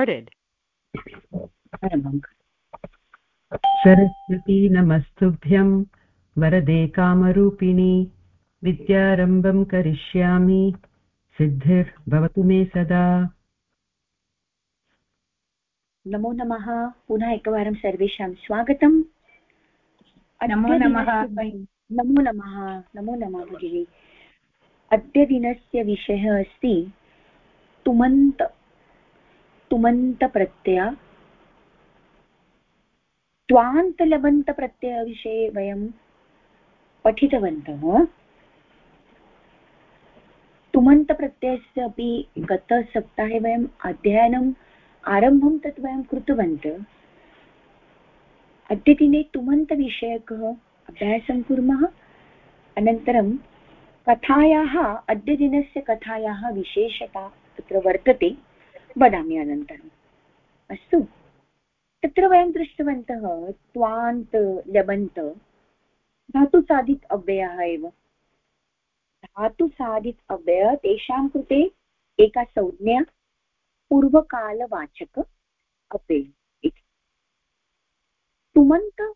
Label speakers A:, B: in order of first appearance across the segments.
A: started.
B: Saraswati नमस्तुभ्यं वरदे कामरूपिणी विद्यारम्भं करिष्यामि सिद्धिर्भवतु मे सदा
C: नमो नमः पुनः एकवारं सर्वेषां स्वागतम्
D: नमो नमः
C: नमो नमः नमो नमः भगिनि अद्य दिनस्य विषयः अस्ति तुमन्त तुमन्तप्रत्यय। त्वान्तलबन्तप्रत्ययविषये वयं पठितवन्तः। तुमन्तप्रत्ययस्य अपि गतसप्ताहे वयम् अध्ययनम् आरम्भं तत् वयं कृतवन्तः। अद्यदिने तुमन्तविषयकः अभ्यासं कुर्मः। अनन्तरं कथायाः, अद्यदिनस्य कथायाः विशेषता तत्र वर्तते। वदामि अनन्तरम् अस्तु। तत्र वयं दृष्टवन्तः, त्वान्त लबन्त धातुसाधित अव्ययः एव। धातुसाधित अव्यय तेषां कृते एका संज्ञा, पूर्वकालवाचक अव्यय इति। तुमन्त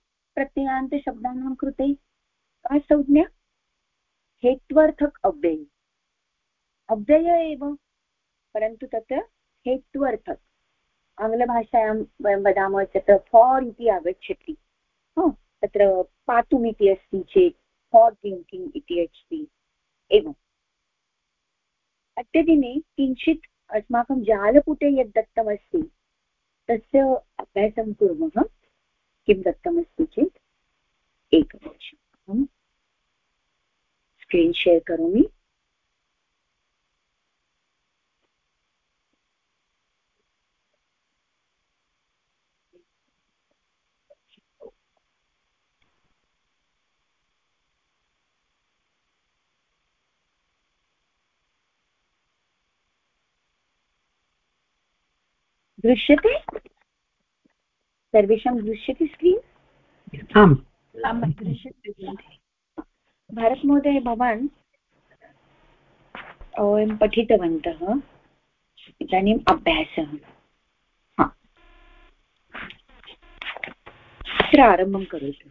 C: कृते का संज्ञा? हेत्वर्थक अव्यय। अव्यय एव। परन्तु तत्र हेत्वर्थक आङ्ग्लभाषायां वयं वदामः तत्र फार् इति आगच्छति. तत्र पातुम् इति अस्ति चेत् फार् ड्रिङ्किङ्ग् इति अस्ति. एवम्. अद्यदिने किञ्चित् अस्माकं जालपुटे यद् दत्तमस्ति, तस्य अभ्यासं कुर्मः. किं दत्तमस्ति चेत्? एकनिमिषम् स्क्रीन् शेर् करोमि. दृश्यते? सर्वेषां दृश्यते स्क्रीन्?
B: आम्।
C: भारतमहोदय भवान् वयं पठितवन्तः इदानीम् अभ्यासः। अत्र आरम्भं करोतु।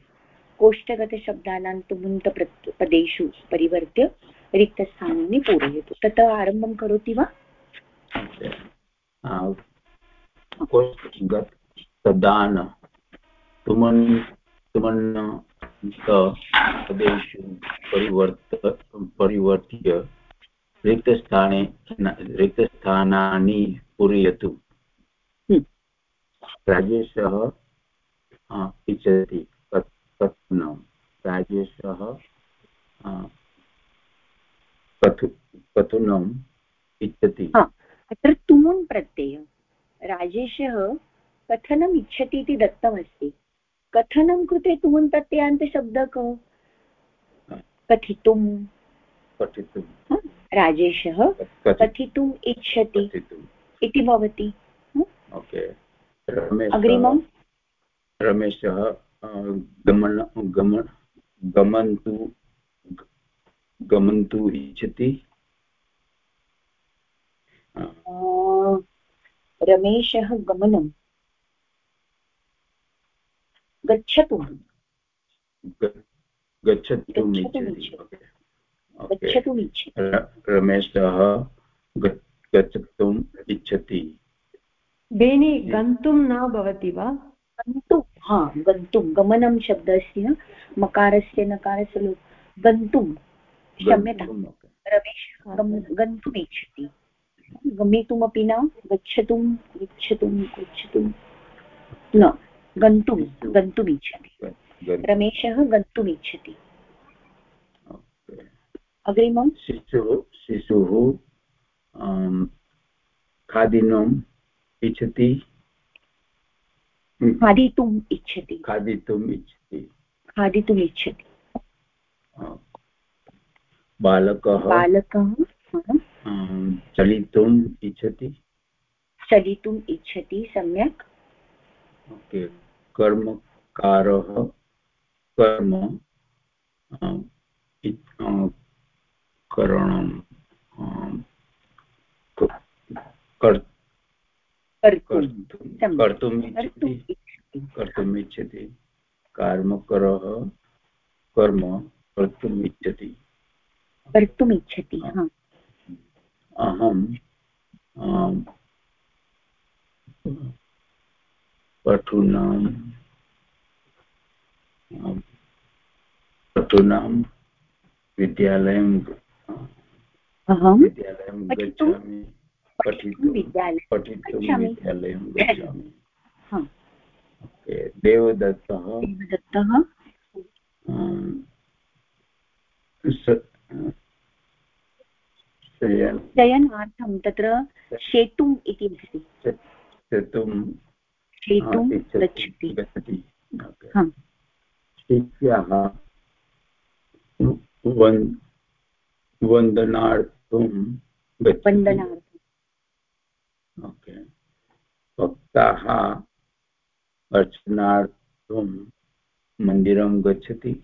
C: कोष्ठगतशब्दानां तुमुन्तपदेषु परिवर्त्य रिक्तस्थानानि पूरयतु। ततः आरम्भं करोति वा?
E: गत सदान तुमन् तुमन्न परिवर्त परिवर्त्य। रिक्तस्थाने रिक्तस्थानानि पूरयतु। हम्म। राजेशः इच्छति। कथनं राजेशः कथनम् इच्छति।
C: अत्र तुमुन् प्रत्यय राजेशः कथनम् इच्छति इति दत्तमस्ति। कथनं कृते तुमुन् प्रत्ययान्तशब्दः कः? कथितुं राजेशः कथितुम् इच्छति इति भवति। अग्रिमं
E: रमेशः गमन गमन गमन्तु गमन्तु इच्छति।
C: रमेशः गमनं गच्छतु।
E: इच्छति रमेशः गच्छतुम् इच्छति।
B: बेनि गन्तुं न भवति वा?
C: गन्तुं हा गन्तुं। गमनं शब्दस्य मकारस्य नकारस्य गन्तुं क्षम्यतां रमेशः गन्तुम् इच्छति। गमितुमपि न गच्छतुं गच्छतुं गच्छतुं न गन्तुं गन्तुम् इच्छति। रमेशः गन्तुम् इच्छति। अग्रिमं
E: शिशुः शिशुः खादिनम् इच्छति।
C: खादितुम् इच्छति।
E: खादितुम् इच्छति।
C: खादितुम् इच्छति।
E: बालकः।
C: बालकः
E: चलितुम् इच्छति?
C: चलितुम् इच्छति सम्यक्।
E: ओके कर्मकारः कर्म करणं। कर्तुम्
C: कर्तुम्
E: इच्छति।
C: इच्छति।
E: कर्तुम् इच्छति। कर्मकरः कर्म कर्तुम् इच्छति।
C: कर्तुम् इच्छति हा।
E: अहं पठूनां पठूनां विद्यालयं विद्यालयं गच्छामि पठितुं पठितुं विद्यालयं गच्छामि। देवदत्तः
C: देवदत्तः। शयनार्थं तत्र शेतुम् इति अस्ति।
E: शेतुं
C: शेतुं गच्छति।
E: शिष्यः वन् वन्दनार्थं
C: वन्दनार्थम्
E: ओके। भक्ताः अर्चनार्थं मन्दिरं गच्छति।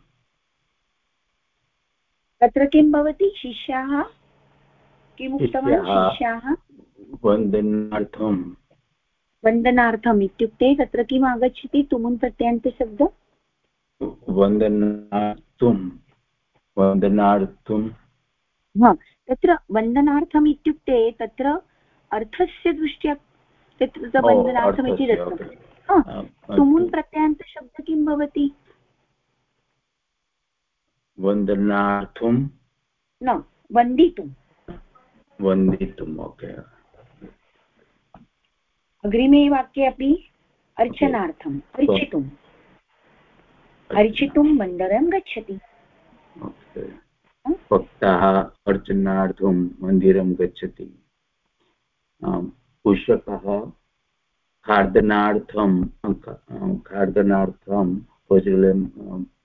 C: तत्र किं भवति? शिष्याः किम् उक्तवान्
E: शिष्याः? वन्दनार्थं
C: वन्दनार्थम् इत्युक्ते तत्र किम् आगच्छति? तुमुन् प्रत्ययान्तशब्द?
E: वन्दनार्थं वन्दनार्थं
C: हा तत्र वन्दनार्थम् इत्युक्ते तत्र अर्थस्य दृष्ट्या तत्र वन्दनार्थमिति दत्तं। तुमुन्। प्रत्ययान्तशब्द किं भवति?
E: वन्दनार्थं
C: न वन्दितुं
E: वन्दितुम् ओके
C: अग्रिमे वाक्ये अपि अर्चनार्थम् अर्चितुम् अर्चितुं। मन्दिरं गच्छति।
E: भक्ताः अर्चनार्थं मन्दिरं गच्छति। आम्, पुष्पकः खादनार्थं खादनार्थं भोजनं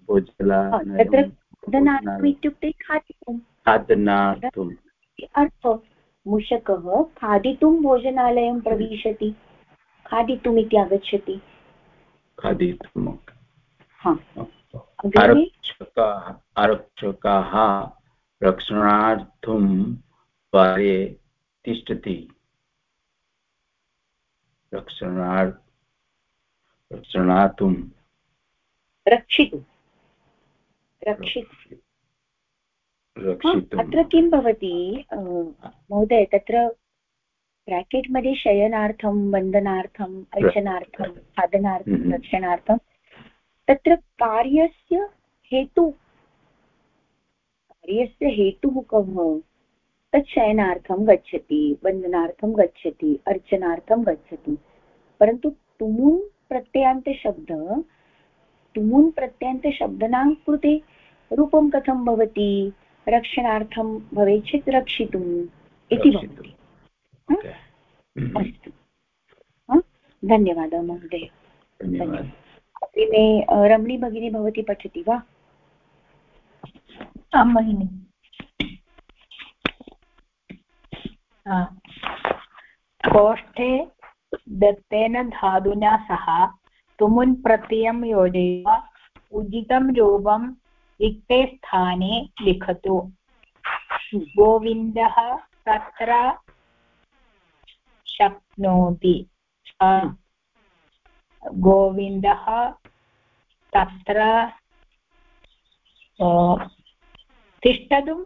E: भोजनालयं
C: तत्र खादनार्थम् इत्युक्ते खादितुं।
E: खादनार्थं।
C: अर्थ मूषकः खादितुं भोजनालयं प्रविशति। खादितुम् इति आगच्छति।
E: खादितुम् आरक्षकाः रक्षणार्थं द्वारे तिष्ठति। रक्षणार् रक्षणार्थं
C: रक्षितुं। रक्षितुं। अत्र किं भवति? महोदय तत्र ब्राकेट् मध्ये शयनार्थं वन्दनार्थम् अर्चनार्थं खादनार्थं
E: हम्म।
C: रक्षणार्थं तत्र कार्यस्य हेतु कार्यस्य हेतुः कः तत् शयनार्थं गच्छति वन्दनार्थं गच्छति अर्चनार्थं गच्छति। परन्तु तुमुन् प्रत्ययान्तशब्द तुमुन् प्रत्ययान्तशब्दनां कृते रूपं कथं भवति? रक्षणार्थं भवेत् चेत् रक्षितुम् इति भवति। अस्तु। धन्यवादः महोदय। अग्रिमे रमणी भगिनी भवती पठति वा?
D: आं भगिनि। कोष्ठे दत्तेन धातुना सह तुमुन् प्रत्ययं योजयित्वा उचितं रूपं रिक्ते स्थाने लिखतु। गोविन्दः तत्र शक्नोति। गोविन्दः तत्र तिष्ठतुं।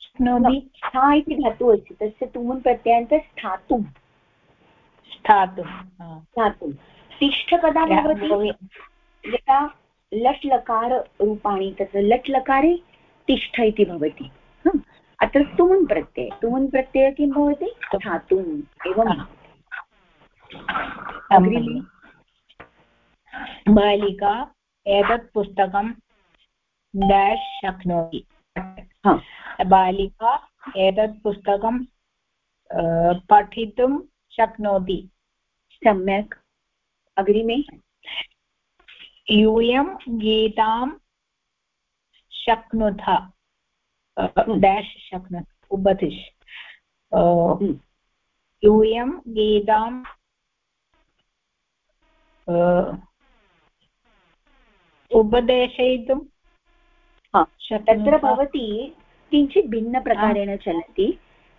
D: शक्नोति।
C: स्था इति धातुः अस्ति। तस्य तुमुन् प्रत्ययान्त स्थातुं
D: स्थातुं
C: स्थातुं तिष्ठ कदा भवति। यदा लट् लकाररूपाणि तत्र लट् लकारे तिष्ठ इति भवति अत्र तुमुन् प्रत्यय। तुमुन् प्रत्यय किं भवति? स्थातुम् एवं।
D: बालिका एतत् पुस्तकं डेश् शक्नोति। बालिका एतत् पुस्तकं पठितुं शक्नोति।
C: सम्यक्। अग्रिमे
D: यूयं गीतां शक्नुथ डेश् शक्नुथ अ,
C: हम्म,
D: यूयं गीतां उपदेशयितुं
C: तत्र भवती किञ्चित् भिन्नप्रकारेण चलति।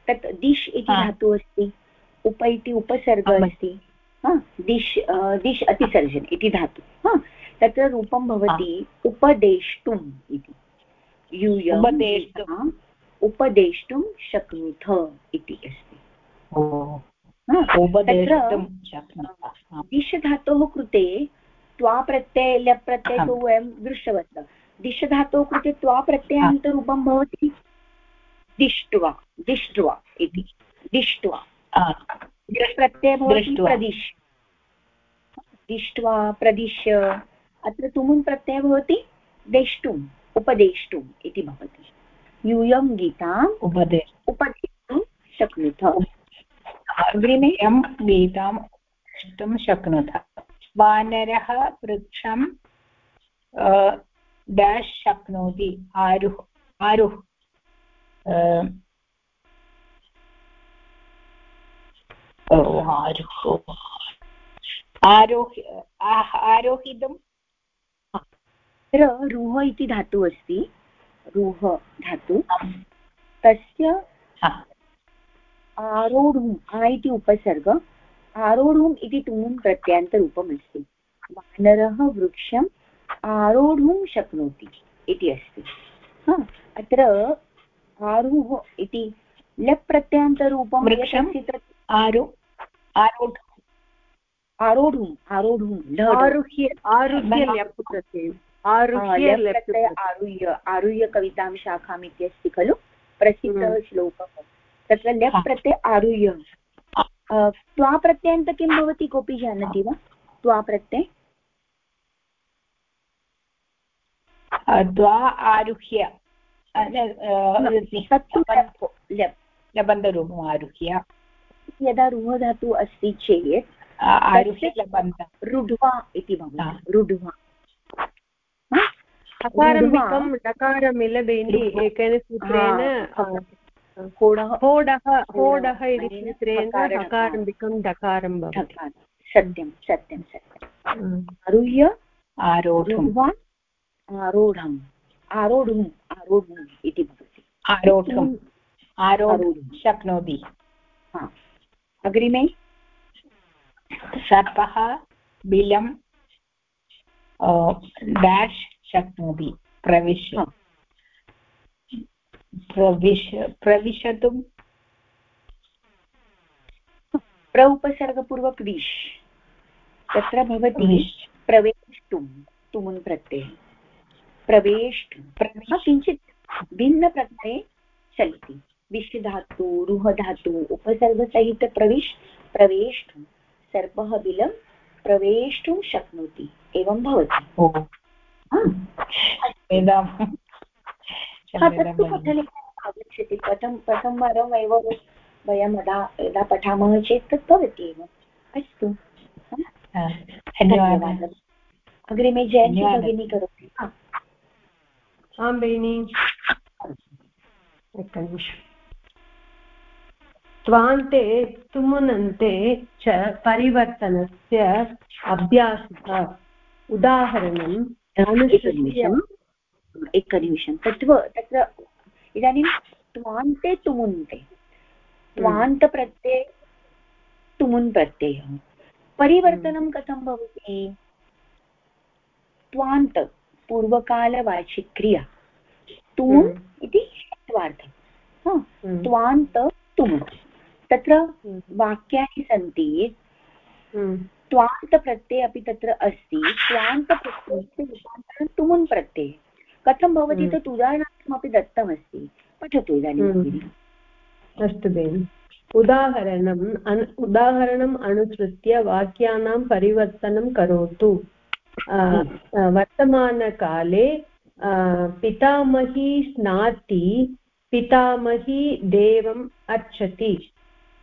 C: तत् दिश् इति। धातुः अस्ति उप इति उपसर्ग अस्ति। दिश् दिश् अतिसर्जन इति धातु। हा तत्र रूपं भवति उपदेष्टुम् इति। यूयम् उपदेष्टुं शक्नुथ इति अस्ति। तत्र दिश धातोः कृते त्वा प्रत्यय लप् प्रत्यय तु वयं दृष्टवन्तः। दिश धातोः कृते त्वा प्रत्ययान्तरूपं भवति? दिष्ट्वा दिष्ट्वा इति। दिष्ट्वा। प्रत्यय भवति प्रदिश। दिष्ट्वा प्रदिश्य। अत्र तुमुन् प्रत्ययः भवति देष्टुम् उपदेष्टुम् इति भवति। यूयं गीताम् उपदे उपदेष्टुं शक्नुथ।
D: अग्रिमे यं गीतां द्रष्टुं शक्नुथ। वानरः वृक्षं डेश् शक्नोति आरुः आरुः आरुः आरोहि आरोहितुं
C: तत्र रुह इति धातुः अस्ति। रुह धातु। तस्य आरोढुम् आ इति उपसर्ग। आरोढुम् इति तुमुन् प्रत्ययान्तरूपम् अस्ति। वानरः वृक्षम् आरोढुं शक्नोति इति अस्ति। अत्र आरुः इति लप् प्रत्ययान्तरूपं
D: आरु आरोढ
C: आरोढुम् आरोढुम्
B: आरुह्य आरुह्य ल्यप् प्रत्ययम् आरुह्य
C: आरुह्य आरुह्य कवितां शाखाम् इत्यस्ति खलु? प्रसिद्धः हम्म। श्लोकः तत्र ल्यप् प्रत्यय आरुह्य. त्वा प्रत्ययन्त किं भवति कोऽपि जानाति वा? त्वा प्रत्यय?
D: द्वा आरुह्य. लबन्धरूपम् आरुह्य.
C: यदा रुह धातुः अस्ति चेत्
D: आरुह्य लबन्ध
C: रुढ्वा इति भवति. रुढ्वा.
B: हकारम्बिकं डकारमिलबेनि एकेन सूत्रेण होडः होडः इति सूत्रेण हकारम्बिकं डकारं भवति
C: सत्यं सत्यं सत्यम् आरुह्य आरोढुं आरोढम् आरोढुम् आरोढुम् इति भवति
D: आरोढुम् आरोढुं शक्नोति
C: अग्रिमे
D: सर्पः बिलं डेश् शक्नोति प्रविश प्रविश प्रविशतुं।
C: प्र विश् तत्र भवति प्रवेष्टुं तुमुन् प्रत्यये। प्रवेष्टुं किञ्चित् भिन्नप्रत्यये चलति। विश् धातु रुह धातु उपसर्गसहित प्रविश् प्रवेष्टुं। सर्पः बिलं प्रवेष्टुं शक्नोति। एवं भवति। आगच्छति प्रथम प्रथमवारम् एव वयं यदा यदा पठामः चेत् तत् भवति एव। अस्तु। धन्यवादः। अग्रिमे जयन्ती भगिनी करोति
B: आं भगिनि एकनिमिषम् त्वान्ते तुमुनन्ते च परिवर्तनस्य अभ्यासः उदाहरणम्
C: एकनिमिषम् एकनिमिषं। तत्व तत्र इदानीं त्वान्ते तुमुन्ते। त्वान्तप्रत्यये तुमुन् प्रत्ययः परिवर्तनं कथं भवति? त्वान्त पूर्वकालवाचिक्रिया तुमुन् हम्म। इति षत्वार्थः हम्म। त्वान्त तुमुन् तत्र हम्म। वाक्यानि सन्ति। त्वान्तप्रत्यये अपि तत्र अस्ति त्वान्तप्रत्ययस्य रूपान्तरं तुमुन् प्रत्यये कथं भवति हम्म। तत् उदाहरणार्थमपि दत्तमस्ति पठतु इदानीं
B: हम्म। अस्तु बेनि उदाहरणम् अन् उदाहरणम् अनुसृत्य वाक्यानां परिवर्तनं करोतु। वर्तमानकाले पितामही स्नाति पितामही देवम् अर्चति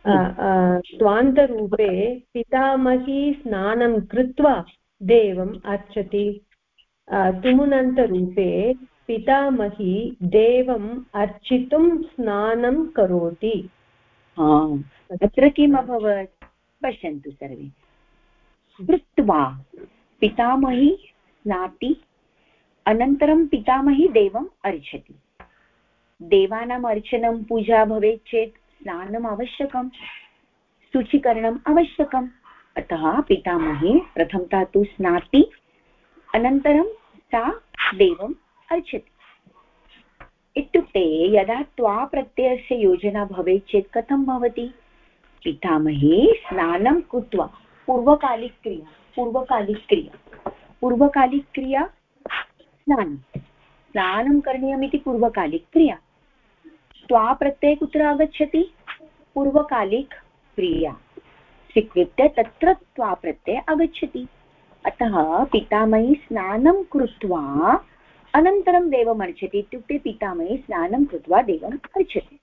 B: स्वान्तरूपे पितामही स्नानं कृत्वा देवम् अर्चति। तुमुनन्तरूपे पितामही देवम् अर्चितुं स्नानं करोति।
C: तत्र किम् अभवत्? पश्यन्तु सर्वे। कृत्वा पितामही स्नाति अनन्तरं पितामही देवम् अर्चति। देवानाम् अर्चनं पूजा भवेत् चेत् स्नानम् आवश्यकं शुचीकरणम् आवश्यकम्। अतः पितामही प्रथमतः तु स्नाति, अनन्तरं सा देवम् अर्चति। इत्युक्ते यदा त्वा प्रत्ययस्य योजना भवेत् चेत् कथं भवति? पितामही, स्नानं कृत्वा पूर्वकालिक्रिया पूर्वकालिक्रिया पूर्वकालिक्रिया स्नानं। स्नानं करणीयमिति पूर्वकालिक्रिया त्वा प्रत्यये कुत्र आगच्छति पूर्वकालिक क्रिया। स्वीकृत्य तत्र त्वा प्रत्यय आगच्छति अतः पितामही स्नानं कृत्वा अनन्तरं देवम् अर्चति इत्युक्ते पितामही स्नानं कृत्वा देवम् अर्चति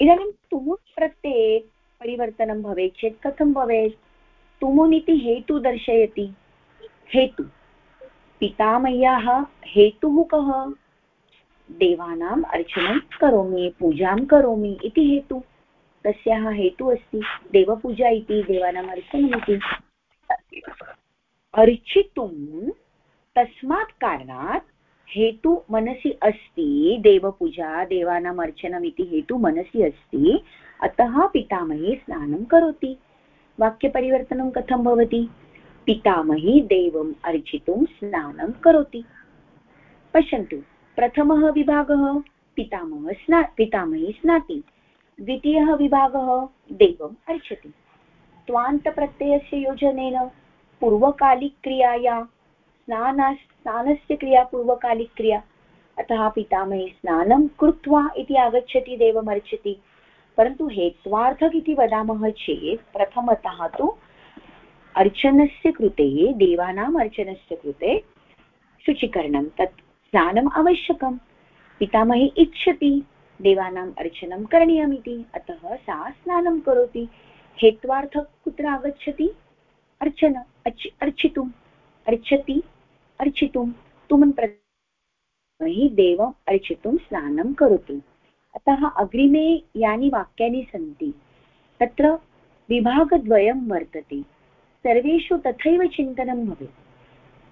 C: इदानीं तुमुन् प्रत्यये परिवर्तनं भवेत् चेत् कथं भवेत्? तुमुन् इति हेतु दर्शयति। हेतु। पितामह्याः हेतुः कः? देवानाम् अर्चनं करोमि, पूजां करोमि इति हेतु। तस्याः हेतुः अस्ति देवपूजा इति, देवानाम् अर्चनमिति अर्चितुं तस्मात् कारणात् हेतु मनसि अस्ति देवपूजा, देवानाम् अर्चनम् इति हेतु मनसि अस्ति। अतः पितामही स्नानं करोति। वाक्यपरिवर्तनं कथं भवति? पितामही देवम् अर्चितुं स्नानं करोति। पश्यन्तु। प्रथमः विभागः पितामहः स्ना, पितामही स्नाति। द्वितीयः विभागः देवम् अर्चति। त्वान्तप्रत्ययस्य योजनेन पूर्वकालिक्रियाया स्नाना स्नानस्य क्रिया पूर्वकालिक्रिया, अतः पितामहे स्नानं कृत्वा इति आगच्छति देवमर्चति परन्तु हेत्वार्थक इति वदामः चेत् प्रथमतः तु अर्चनस्य कृते, देवानाम् अर्चनस्य कृते शुचीकरणं तत् स्नानम् आवश्यकं पितामही इच्छति देवानाम् अर्चनं करणीयमिति। अतः सा स्नानं करोति। हेत्वार्थक कुत्र आगच्छति? अर्चन, अर्चि, अर्चितुम्। अर्चति अर्चितुं तुमन् प्रति देवम् अर्चितुं स्नानं करोति। अतः अग्रिमे यानि वाक्यानि सन्ति। तत्र विभागद्वयं वर्तते। सर्वेषु तथैव चिन्तनं भवेत्।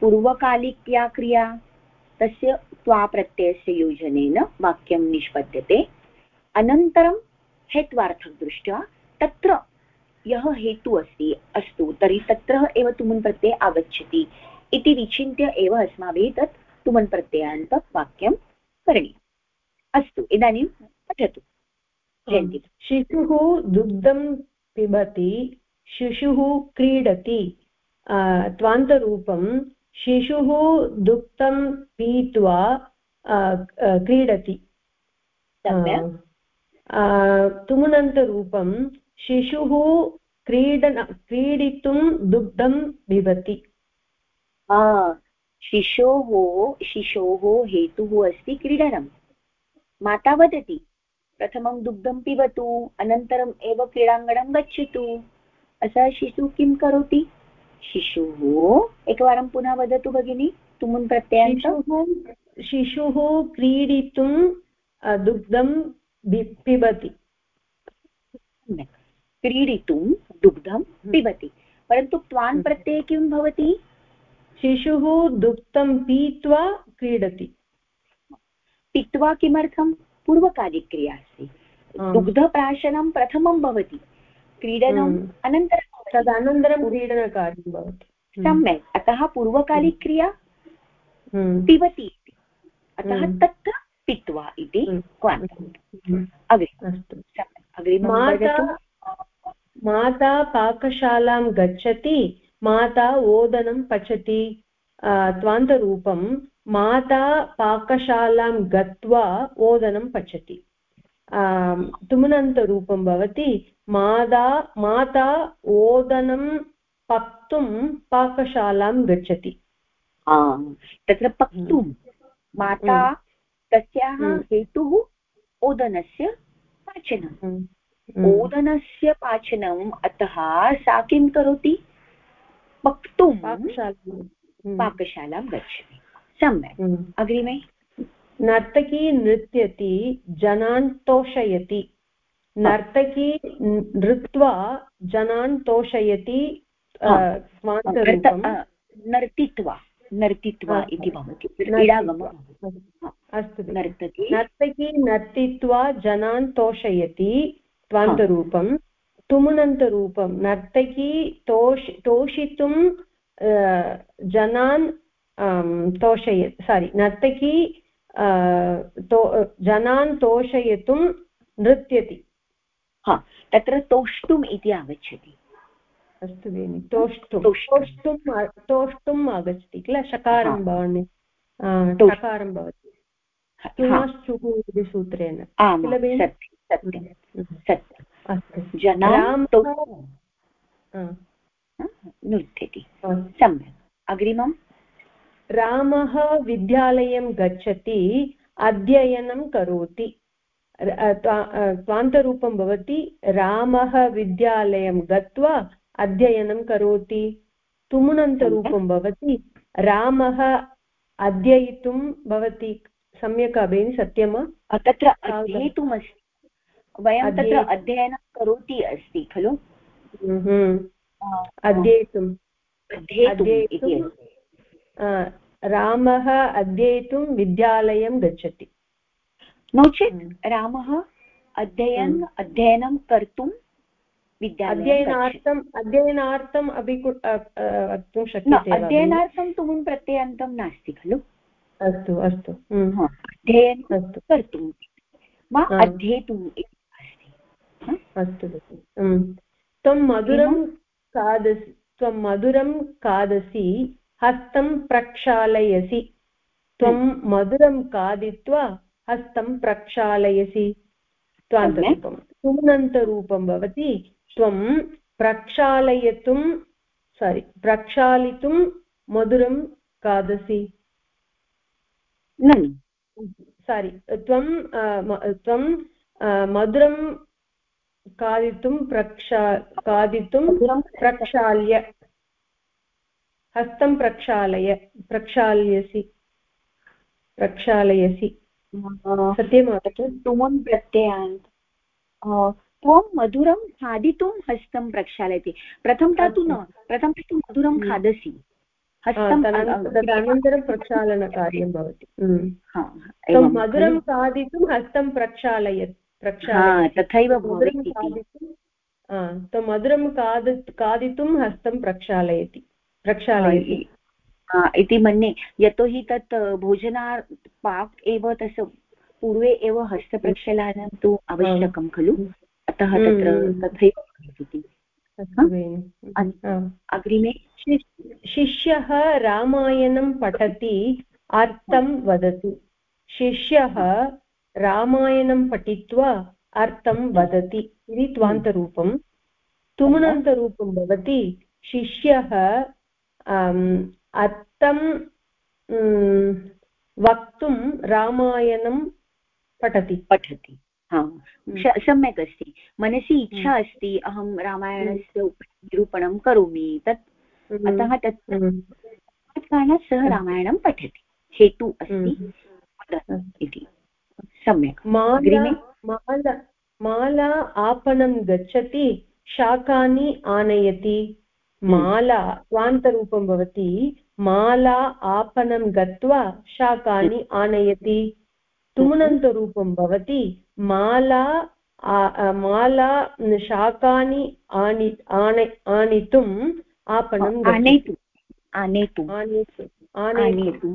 C: पूर्वकालिक्या क्रिया तस्य त्वाप्रत्ययस्य योजनेन वाक्यं निष्पद्यते। अनन्तरं हेत्वार्थं दृष्ट्वा तत्र यः हेतुः अस्ति, अस्तु, तर्हि तत्र एव तुमुन् प्रत्यये आगच्छति इति विचिन्त्य एव अस्माभिः तत् तुमन् प्रत्ययान्त वाक्यं करणीयम्। अस्तु, इदानीं पठतु।
B: शिशुः दुग्धं पिबति, शिशुः क्रीडति त्वान्तरूपं शिशुः दुग्धं पीत्वा क्रीडति। तुमुनन्तरूपं शिशुः क्रीडन क्रीडितुं दुग्धं पिबति।
C: शिशोः शिशोः हेतुः अस्ति क्रीडनं। माता वदति प्रथमं दुग्धं पिबतु अनन्तरम् एव क्रीडाङ्गणं गच्छतु। अतः शिशुः किं करोति? शिशुः एकवारं पुनः वदतु भगिनि तुमुन् प्रत्ययः
B: शिशुः क्रीडितुं दुग्धं पिबति।
C: क्रीडितुं दुग्धं पिबति। परन्तु त्वान् प्रत्यये किं भवति?
B: शिशुः दुग्धं पीत्वा क्रीडति।
C: पीत्वा किमर्थं? पूर्वकालिक्रिया अस्ति। दुग्धप्राशनं प्रथमं भवति। क्रीडनम् अनन्तरं
B: तदनन्तरं क्रीडनकार्यं भवति।
C: सम्यक्। अतः पूर्वकालिक्रिया पिबति अतः तत्र पित्वा इति
B: अग्रे। माता पाकशालां गच्छति माता ओदनं पचति। त्वान्तरूपं माता पाकशालां गत्वा ओदनं पचति। तुमुनन्तरूपं भवति। माता माता ओदनं पक्तुं पाकशालां गच्छति
C: तत्र पक्तुं माता तस्याः हेतुः ओदनस्य पाचनम् ओदनस्य पाचनम् अतः सा किं करोति पक्तुं पाकशालां गच्छति सम्यक् अग्रिमे
B: नर्तकी नृत्यति जनान् तोषयति नर्तकी नृत्वा जनान् तोषयति
C: नर्तित्वा नर्तित्वा इति भवति
B: अस्तु नर्तकी। नर्तकी नर्तित्वा जनान् तोषयति त्वान्तरूपं तुमुनन्तरूपं नर्तकी तोष तोषितुं जनान् तोषय सारि नर्तकी तो जनान् तोषयितुं नृत्यति।
C: हा तत्र तोष्टुम् इति आगच्छति।
B: अस्तु भगिनि। तोष्टुं तोष्टुं तोष्टुम् आगच्छति किल? शकारं भवति टकारं भवति। तुमश्चुः इति सूत्रेण। किल भगिनि?
C: सत्यं सत्यम् अस्तु। जनां नृत्यति। सम्यक्। अग्रिमं
B: रामः विद्यालयं गच्छति अध्ययनं करोति। स्वान्तरूपं भवति रामः विद्यालयं गत्वा अध्ययनं करोति। तुमुनन्तरूपं भवति रामः अध्ययितुं भवति। सम्यक् भगिनि सत्यं वा?
C: तत्र अध्येतुमस्ति वयं तत्र अध्ययनं करोति अस्ति खलु?
B: अध्येतुम्। अध्येतुं रामः अध्येतुं विद्यालयं गच्छति।
C: नो चेत् रामः अध्ययन् अध्ययनं कर्तुं
B: अध्ययनार्थम् अध्ययनार्थम् अपि वक्तुं शक्यते
C: अध्ययनार्थं तुमुन् प्रत्ययान्तं नास्ति खलु।
B: अस्तु अस्तु।
C: अध्ययनं कर्तुं। वा अध्येतुम्
B: अस्तु त्वं मधुरं खादसि त्वं मधुरं खादसि हस्तं प्रक्षालयसि। त्वं मधुरं खादित्वा हस्तं प्रक्षालयसि। त्वान्तरूपं सुमन्तरूपं भवति। त्वं प्रक्षालयितुं सारि प्रक्षालितुं मधुरं खादसि। सारि त्वं त्वं मधुरं खादितुं प्रक्षा खादितुं प्रक्षाल्य हस्तं प्रक्षालय प्रक्षाल्यसि। प्रक्षालयसि। सत्यं
C: तुमुन् प्रत्ययान्त्। त्वं मधुरं खादितुं हस्तं प्रक्षालयति। प्रथमतः तु न प्रथमतः तु मधुरं खादसि।
B: तदनन्तरं प्रक्षालनकार्यं भवति। मधुरं खादितुं हस्तं प्रक्षालयत्।
C: तथैव
B: मधुरं खाद खादितुं हस्तं प्रक्षालयति। प्रक्षालयति।
C: इति मन्ये. यतोहि तत् भोजना पाक् एव तस्य पूर्वे एव हस्तप्रक्षालनं तु आवश्यकं खलु? अतः तत्र तथैव भवति अग्रिमे
B: शिष्यः रामायणं पठति अर्थं वदतु. शिष्यः रामायणं पठित्वा अर्थं वदति. इति त्वान्तरूपं. तुमुनन्तरूपं भवति. शिष्यः अर्थं वक्तुं रामायणं पठति।
C: पठति सम्यक् अस्ति। मनसि इच्छा अस्ति अहं रामायणस्य निरूपणं करोमि तत् अतः तत् कारणात् सः रामायणं पठति। हेतु अस्ति इति। सम्यक्।
B: माला माला आपणं गच्छति शाकानि आनयति। माला स्वान्तरूपं भवति माला आपणं गत्वा शाकानि आनयति तुमुनन्तरूपं भवति माला माला शाकानि आनि आनेतुम् आपणं
C: आनेतु
B: आनेतु आनेतु।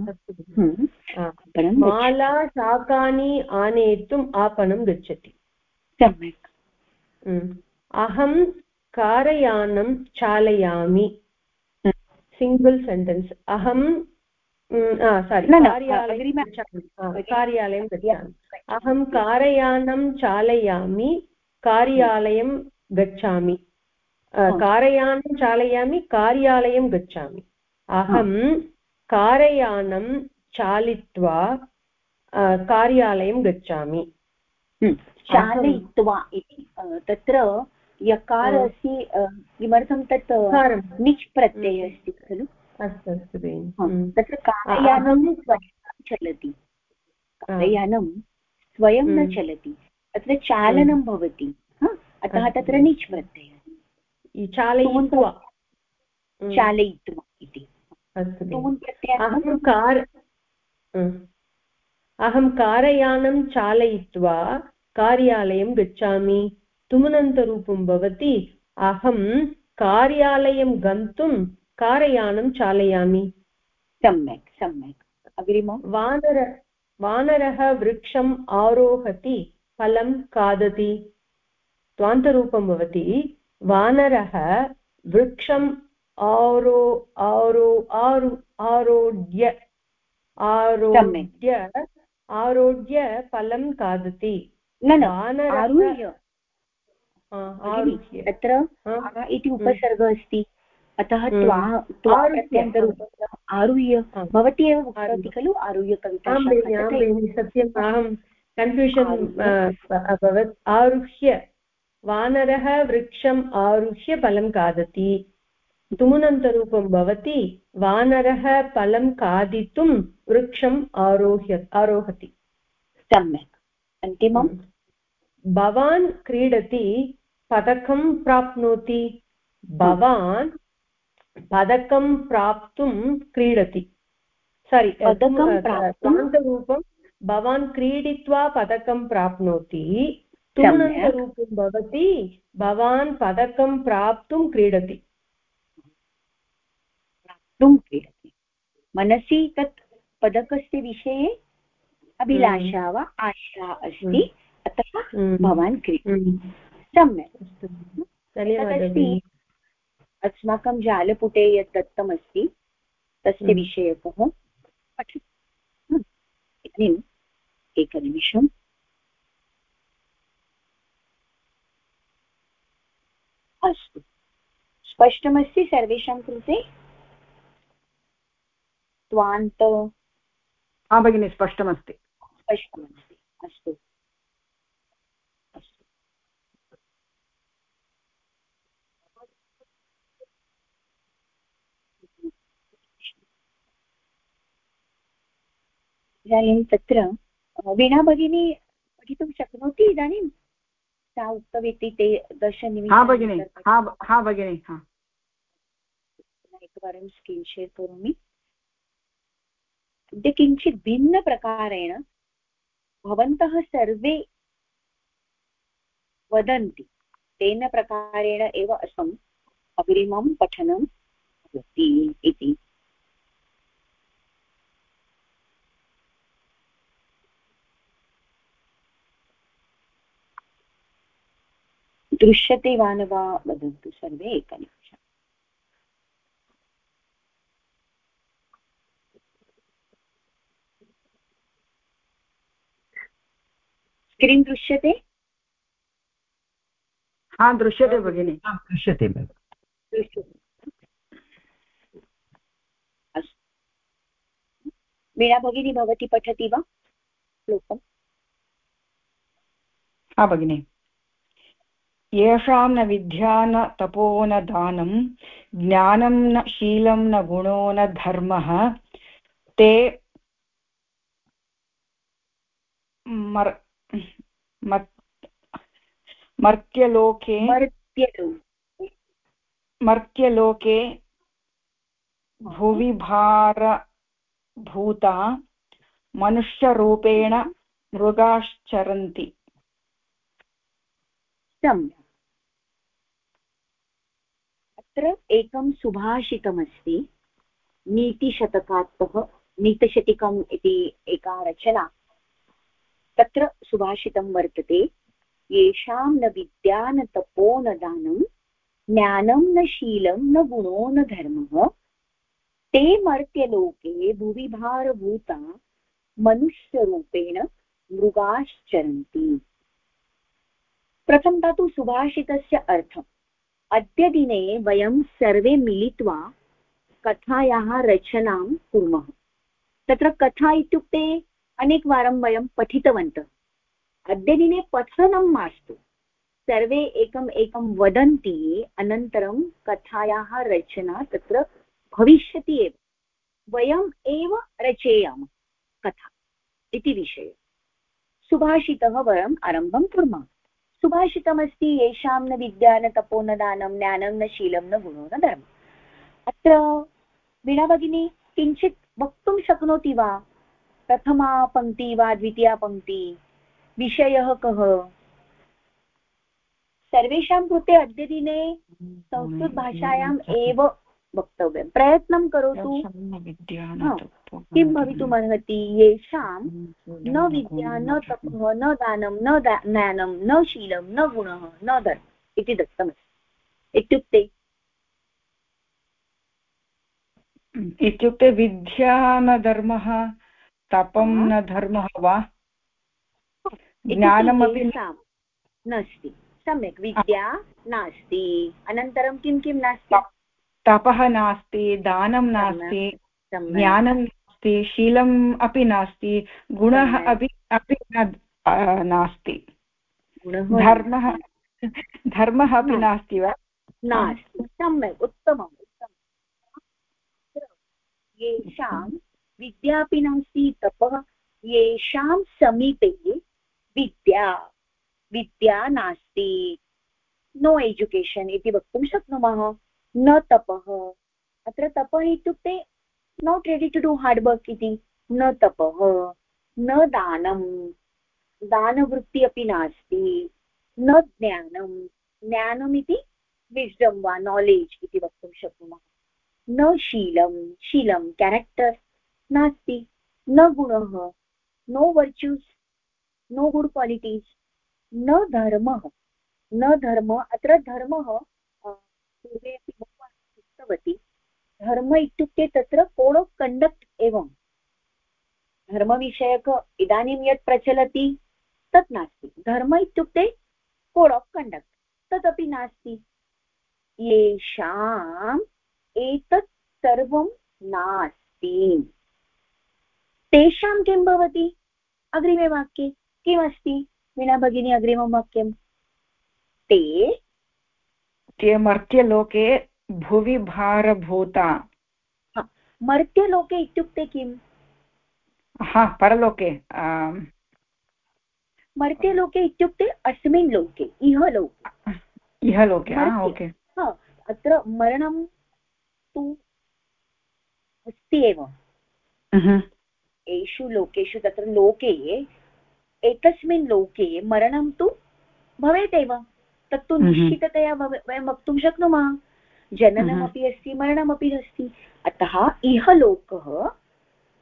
B: माला शाकानि आनेतुम् आपणं गच्छति
C: सम्यक्।
B: अहं कारयानं चालयामि। सिङ्गल् सेण्टेन्स् अहं सारि कार्यालयं गच्छामि। अहं कारयानं चालयामि कार्यालयं गच्छामि। कारयानं चालयामि कार्यालयं गच्छामि। अहं कारयानं चालित्वा कार्यालयं गच्छामि।
C: चालयित्वा इति तत्र यकार अस्ति किमर्थं तत् निच् प्रत्ययः अस्ति खलु?
B: अस्तु अस्तु भगिनि
C: तत्र कारयानं स्वयं चलति। कारयानं स्वयं न चलति। तत्र चालनं भवति। अतः तत्र निच् प्रत्ययः।
B: चालयित्वा।
C: चालयित्वा इति।
B: अहं कार् अहं कारयानं चालयित्वा कार्यालयं गच्छामि। तुमुनन्तरूपं भवति अहं कार्यालयं गन्तुं कारयानं चालयामि।
C: सम्यक् सम्यक्। अग्रिमं?
B: वानर वानरः वृक्षम् आरोहति फलं खादति। त्वान्तरूपं भवति वानरः वृक्षम् आरो आरो आरु आरोढ्य आरोढ्य आरोढ्य फलं खादति। वानरः
C: आ इति उपसर्ग अस्ति. अतः त्वा त्वा
B: आरुह्य.
C: भवती एव उक्तवती खलु? आरुह्य कविता
B: सत्यम् अहं कन्फ्यूषन् अभवत्. आरुह्य. वानरः वृक्षम् आरुह्य फलं खादति. तुमुनन्तरूपं भवति. वानरः फलं खादितुं वृक्षम् आरोह्य आरोहति.
C: सम्यक्. अन्तिमं
B: भवान् क्रीडति पदकं प्राप्नोति। भवान् पदकं प्राप्तुं क्रीडति। सारि? प्रान्तरूपं भवान् क्रीडित्वा पदकं प्राप्नोति। तुमनन्तरूपं भवति भवान् पदकं प्राप्तुं क्रीडति।
C: प्राप्तुं क्रीडति। मनसि तत् पदकस्य विषये अभिलाषा वा आशा अस्ति अतः
B: हम्म।
C: भवान् क्रीडति।
B: हम्म।
C: सम्यक् तदस्ति अस्माकं जालपुटे यत् दत्तमस्ति तस्य
B: हम्म।
C: विषयकः हम्म। इदानीम् एकनिमिषम्। अस्तु। स्पष्टमस्ति सर्वेषां कृते? त्वान्त
A: हा भगिनि स्पष्टमस्ति।
C: स्पष्टमस्ति। अस्तु। इदानीं तत्र वीणा भगिनी पठितुं शक्नोति इदानीं? सा उक्तवती ते
A: हा भगिनि हा भगिनि
C: एकवारं स्क्रीन् शेर् करोमि। अद्य किञ्चित् भिन्नप्रकारेण भवन्तः सर्वे वदन्ति तेन प्रकारेण एव असम् अग्रिमं पठनं भवति इति। दृश्यते वा न वा वदन्तु सर्वे एकनिमिषम्। स्क्रीन् दृश्यते?
A: हा दृश्यते भगिनि।
E: आं दृश्यते भगिनि।
C: दृश्यते। अस्तु वीणा भगिनी भवती पठति वा? श्लोकम्।
A: हा भगिनि। येषां न विद्या न तपो न दानं ज्ञानं न शीलं न गुणो न धर्मः ते मर् मर्त्यलोके मर्त्यलोके भुवि भारभूता मनुष्यरूपेण मृगाश्चरन्ति।
C: सम्यक् अत्र एकं सुभाषितमस्ति, नीतिशतकात्तः, नीतशतिकम् इति एका रचना। तत्र सुभाषितं वर्तते, येषां न विद्या न तपो न दानं, ज्ञानं न शीलं न गुणो न धर्मः। ते मर्त्यलोके भुवि भारभूता मनुष्यरूपेण मृगाश्चरन्ति। प्रथमतः तु सुभाषितस्य अर्थम्। अद्य दिने वयं सर्वे मिलित्वा कथायाः रचनां कुर्मः। तत्र कथा इत्युक्ते अनेकवारं वयं पठितवन्तः। अद्य दिने पठनं मास्तु। सर्वे एकम् एकं वदन्ति, अनन्तरं कथायाः रचना तत्र भविष्यति एव। वयम् एव रचयामः कथा इति विषये। सुभाषितः वयम् आरम्भं कुर्मः। सुभाषितमस्ति येषां न विद्या न तपो न दानं ज्ञानं न शीलं न गुणो न धर्मः अत्र वीणा भगिनी किञ्चित् वक्तुं शक्नोति वा? प्रथमा पङ्क्ति वा द्वितीया पङ्क्ति? विषयः कः? सर्वेषां कृते अद्यदिने संस्कृतभाषायाम् एव वक्तव्यं। प्रयत्नं करोतु। हा, किं भवितुमर्हति येषां? न विद्या न तपः न दानं न ज्ञानं न शीलं न गुणः न धर्म इति दत्तमस्ति। इत्युक्ते?
A: इत्युक्ते विद्या न धर्मः तपं न धर्मः वा? ज्ञानमपि
C: नास्ति। सम्यक्। विद्या नास्ति। अनन्तरं किं किं नास्ति?
A: तपः नास्ति दानं नास्ति ज्ञानं नास्ति शीलम् अपि नास्ति गुणः अपि अपि नास्ति। धर्मः धर्मः अपि नास्ति वा?
C: नास्ति सम्यक् उत्तमम् येषां विद्यापि नास्ति तपः येषां समीपे विद्या विद्या नास्ति। नो एजुकेशन् इति वक्तुं शक्नुमः। न तपः। अत्र तपः इत्युक्ते not ready to do hard work इति। न तपः, न दानं, दानवृत्ति अपि नास्ति, न ज्ञानं ज्ञानमिति विज्डम् वा नालेज् इति वक्तुं शक्नुमः। न शीलं शीलं केरेक्टर् नास्ति, न गुणः no virtues no good qualities न धर्मः, न धर्म, अत्र धर्मः पूर्वे अपि बहुवारम् उक्तवती, धर्म इत्युक्ते तत्र कोड् आफ् कण्डक्ट् एवं। धर्मविषयक इदानीं यत् प्रचलति, तत् नास्ति। धर्म इत्युक्ते कोड् आफ् कण्डक्ट् तदपि नास्ति। येषाम् एतत् सर्वं नास्ति। तेषां किं भवति? अग्रिमे वाक्ये किमस्ति? वीणा भगिनी, अग्रिमं वाक्यं ते
A: ते मर्त्यलोके भुवि भारभूता।
C: मर्त्यलोके इत्युक्ते किम्?
A: हा परलोके
C: मर्त्यलोके इत्युक्ते अस्मिन् लोके इह लोके।
A: इह लोके ओके।
C: अत्र मरणं तु अस्ति एव। एषु लोकेषु तत्र लोके एकस्मिन् लोके मरणं तु भवेत् एव। तत्तु निश्चिततया वयं वक्तुं शक्नुमः। जननमपि अस्ति मरणमपि अस्ति। अतः इह लोकः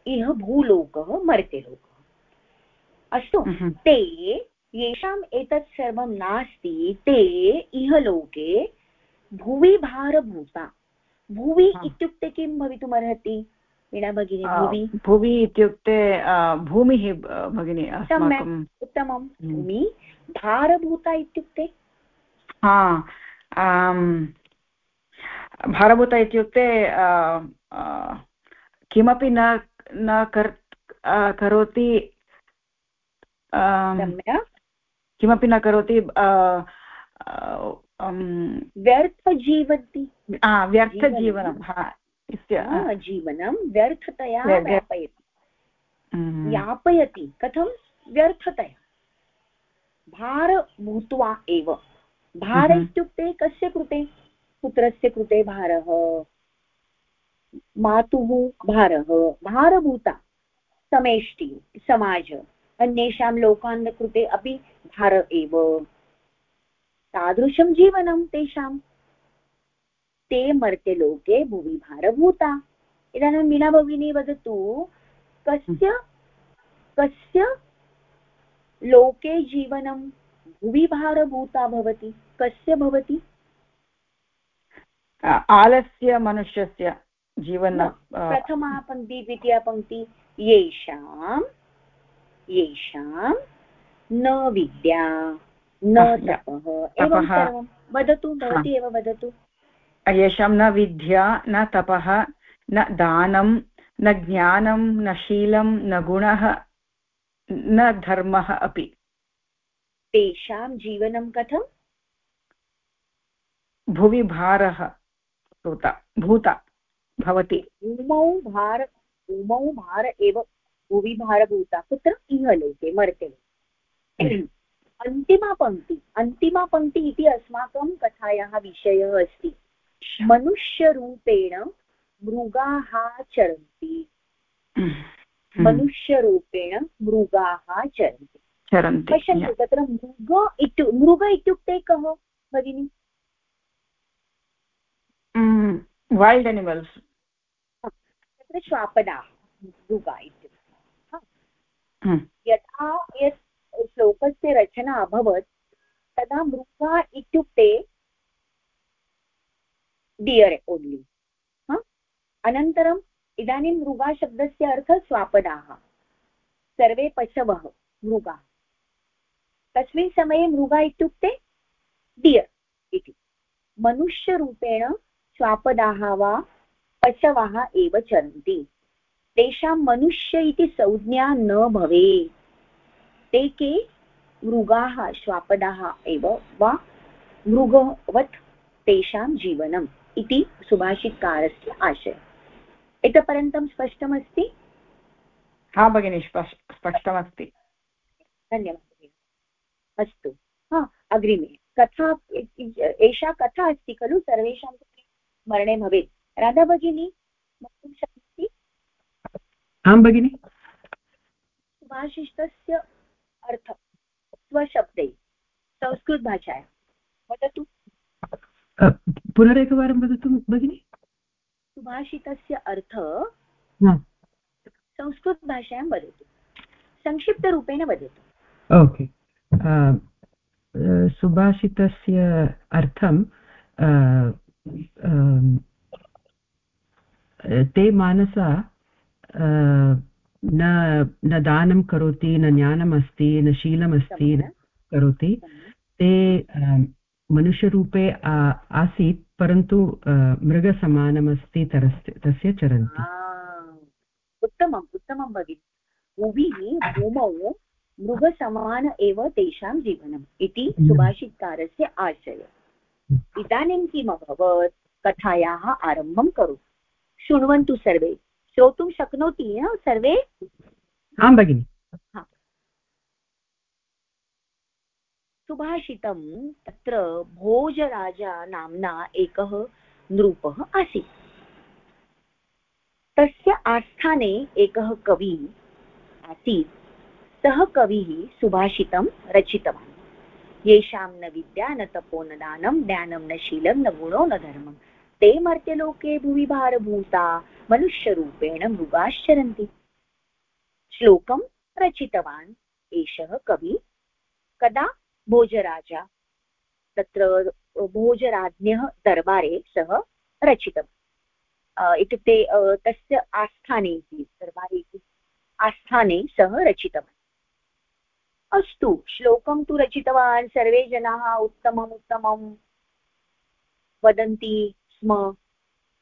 C: इह भूलोकः मर्त्यलोकः। अस्तु ते येषाम् एतत् सर्वं नास्ति ते इह लोके भुवि भारभूता। भुवि इत्युक्ते किं भवितुमर्हति वीणा भगिनी भुवि?
A: भुवि इत्युक्ते भूमिः भगिनी
C: सम्यक् उत्तमं। भूमि भारभूता इत्युक्ते
A: हा भारभूता इत्युक्ते किमपि न न कर् करोति किमपि न करोति
C: व्यर्थजीवन्ति।
A: व्यर्थजीवनं
C: जीवनं व्यर्थतया यापयति। यापयति कथं? व्यर्थतया। भार भूत्वा एव। भार इत्युक्ते कस्य कृते? पुत्रस्य कृते भारः। मातुः भारः। भारभूता समेष्टि समाज अन्येषां लोकान् कृते अपि भार एव। तादृशं जीवनं तेषां। ते मर्त्यलोके भुवि भारभूता। इदानीं मीना भगिनी वदतु कस्य कस्य लोके जीवनं भुवि भारभूता भवति। कस्य भवति?
A: आलस्य मनुष्यस्य जीवन
C: प्रथमा पङ्क्ति द्वितीया पङ्क्ति येषां येषां न विद्या न तपः। एवं सर्वं वदतु भवती एव वदतु।
A: येषां न विद्या न तपः न दानं न ज्ञानं न शीलं न गुणः न धर्मः अपि।
C: तेषां जीवनं कथं
A: भुवि भारः भूता भूता भवति।
C: उमौ भार उमौ भार एव भुवि भारभूता कुत्र? इहलोके मर्ते। अन्तिमा पङ्क्ति अन्तिमा पङ्क्ति इति अस्माकं कथायाः विषयः अस्ति। मनुष्यरूपेण मृगाः चरन्ति। हम्म। मनुष्यरूपेण मृगाः चरन्ति।
A: चरन्ति
C: पश्यन्तु तत्र मृग इत्यु मृग इत्युक्ते कः भगिनि?
A: वैल्ड् एनिमल्स्
C: तत्र श्वापदाः मृगा इत्युक्ते
A: हम्म।
C: यथा यत् श्लोकस्य रचना अभवत् तदा मृगा इत्युक्ते डियर् ओन्लि अनन्तरम् इदानीं मृगाशब्दस्य अर्थः स्वापदाः सर्वे पशवः मृगाः। तस्मिन् समये मृगा इत्युक्ते डियर् इति। मनुष्यरूपेण स्वापदाः वा पशवः एव चरन्ति। तेषां मनुष्य इति संज्ञा न भवेत्। ते के मृगाः श्वापदाः एव वा मृगवत् तेषां जीवनम् इति सुभाषितकारस्य आशयः। इतपर्यन्तं स्पष्टमस्ति?
A: हा भगिनि स्पष्टमस्ति।
C: धन्यवादः। अस्तु। हा अग्रिमे। कथा एषा कथा अस्ति खलु? सर्वेषां स्मरणे भवेत्। राधा भगिनी वक्तुं शक्नोति?
E: आं भगिनि?
C: सुभाषितस्य अर्थः स्वशब्दै संस्कृतभाषायां। वदतु।
E: पुनरेकवारं वदतु भगिनि।
C: सुभाषितस्य अर्थः
E: हाँ।
C: संस्कृतभाषायां वदतु। संक्षिप्तरूपेण वदतु।
E: ओके। सुभाषितस्य अर्थं ते मानसा न न दानं करोति न ज्ञानम् अस्ति न शीलमस्ति न करोति। ते मनुष्यरूपे आसीत् परन्तु मृगसमानमस्ति तरस्य तस्य चरन्ति।
C: उत्तमम् उत्तमं भगिनि। भूमौ मृगसमान एव तेषां जीवनम् इति सुभाषितकारस्य आशय। इदानीं किम् अभवत् कथायाः आरम्भं करोतु शृण्वन्तु सर्वे। श्रोतुं शक्नोति सर्वे?
E: आं भगिनि।
C: सुभाषितं तत्र भोजराजा नाम्ना एकः नृपः आसीत्। तस्य आस्थाने एकः कवि आसीत्। सः कविः सुभाषितं रचितवान्। येषां न विद्या, न तपो, न दानं, ज्ञानं, न शीलं, न गुणो, न धर्मं। ते मर्त्यलोके भुवि भारभूता, मनुष्यरूपेण मृगाश्चरन्ति। श्लोकं रचितवान् एषः कवि। कदा? भोजराजा। तत्र भोजराज्ञः दर्बारे सः रचितवान् इत्युक्ते तस्य आस्थाने दर्बारे आस्थाने सः रचितवान्। अस्तु, श्लोकं तु रचितवान्, सर्वे जनाः उत्तमम् उत्तमं वदन्ति स्म।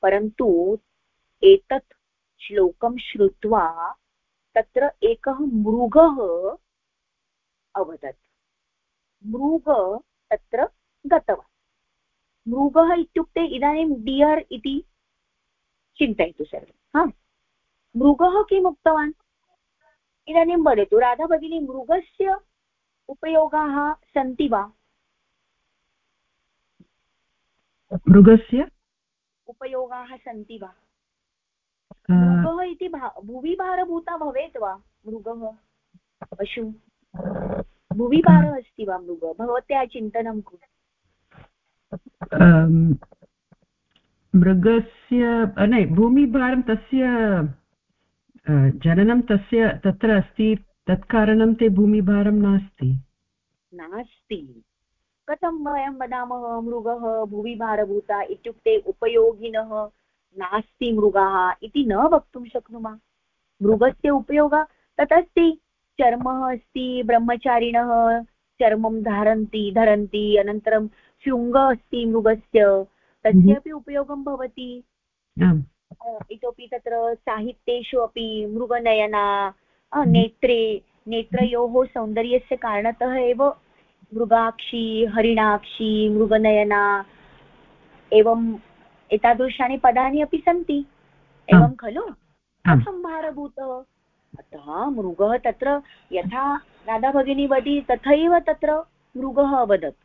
C: परन्तु एतत् श्लोकं श्रुत्वा तत्र एकः मृगः अवदत्। मृग तत्र गतवान्। मृगः इत्युक्ते इदानीं डियर् इति चिन्तयतु सर्वे। हा। मृगः किम् उक्तवान् इदानीं वदतु राधा भगिनी मृगस्य उपयोगाः सन्ति वा?
E: मृगस्य?
C: उपयोगाः सन्ति वा? मृगः इति भुवि भारभूता भवेत् वा मृगः? पशु? भुवि भारः अस्ति वा मृग? भवत्या चिन्तनं कुरु।
E: मृगस्य न भूमिभारं तस्य जननं तस्य तत्र अस्ति तत्कारणं ते भूमिभारं नास्ति।
C: नास्ति। कथं वयं वदामः मृगः भुवि भारभूता इत्युक्ते उपयोगिनः नास्ति मृगाः इति न वक्तुं शक्नुमः। मृगस्य उपयोगः तत् अस्ति चर्मः अस्ति ब्रह्मचारिणः चर्मं धारन्ति धरन्ति अनन्तरं शृङ्गः अस्ति मृगस्य तस्यापि उपयोगं भवति। इतोपि तत्र साहित्येषु अपि मृगनयना नेत्रे नेत्रयोः सौन्दर्यस्य कारणतः एव मृगाक्षी हरिणाक्षी मृगनयना एवम् एतादृशानि पदानि अपि सन्ति। एवं खलु? कथं अतः मृगः तत्र यथा राधा भगिनी वदति तथैव तत्र मृगः अवदत्।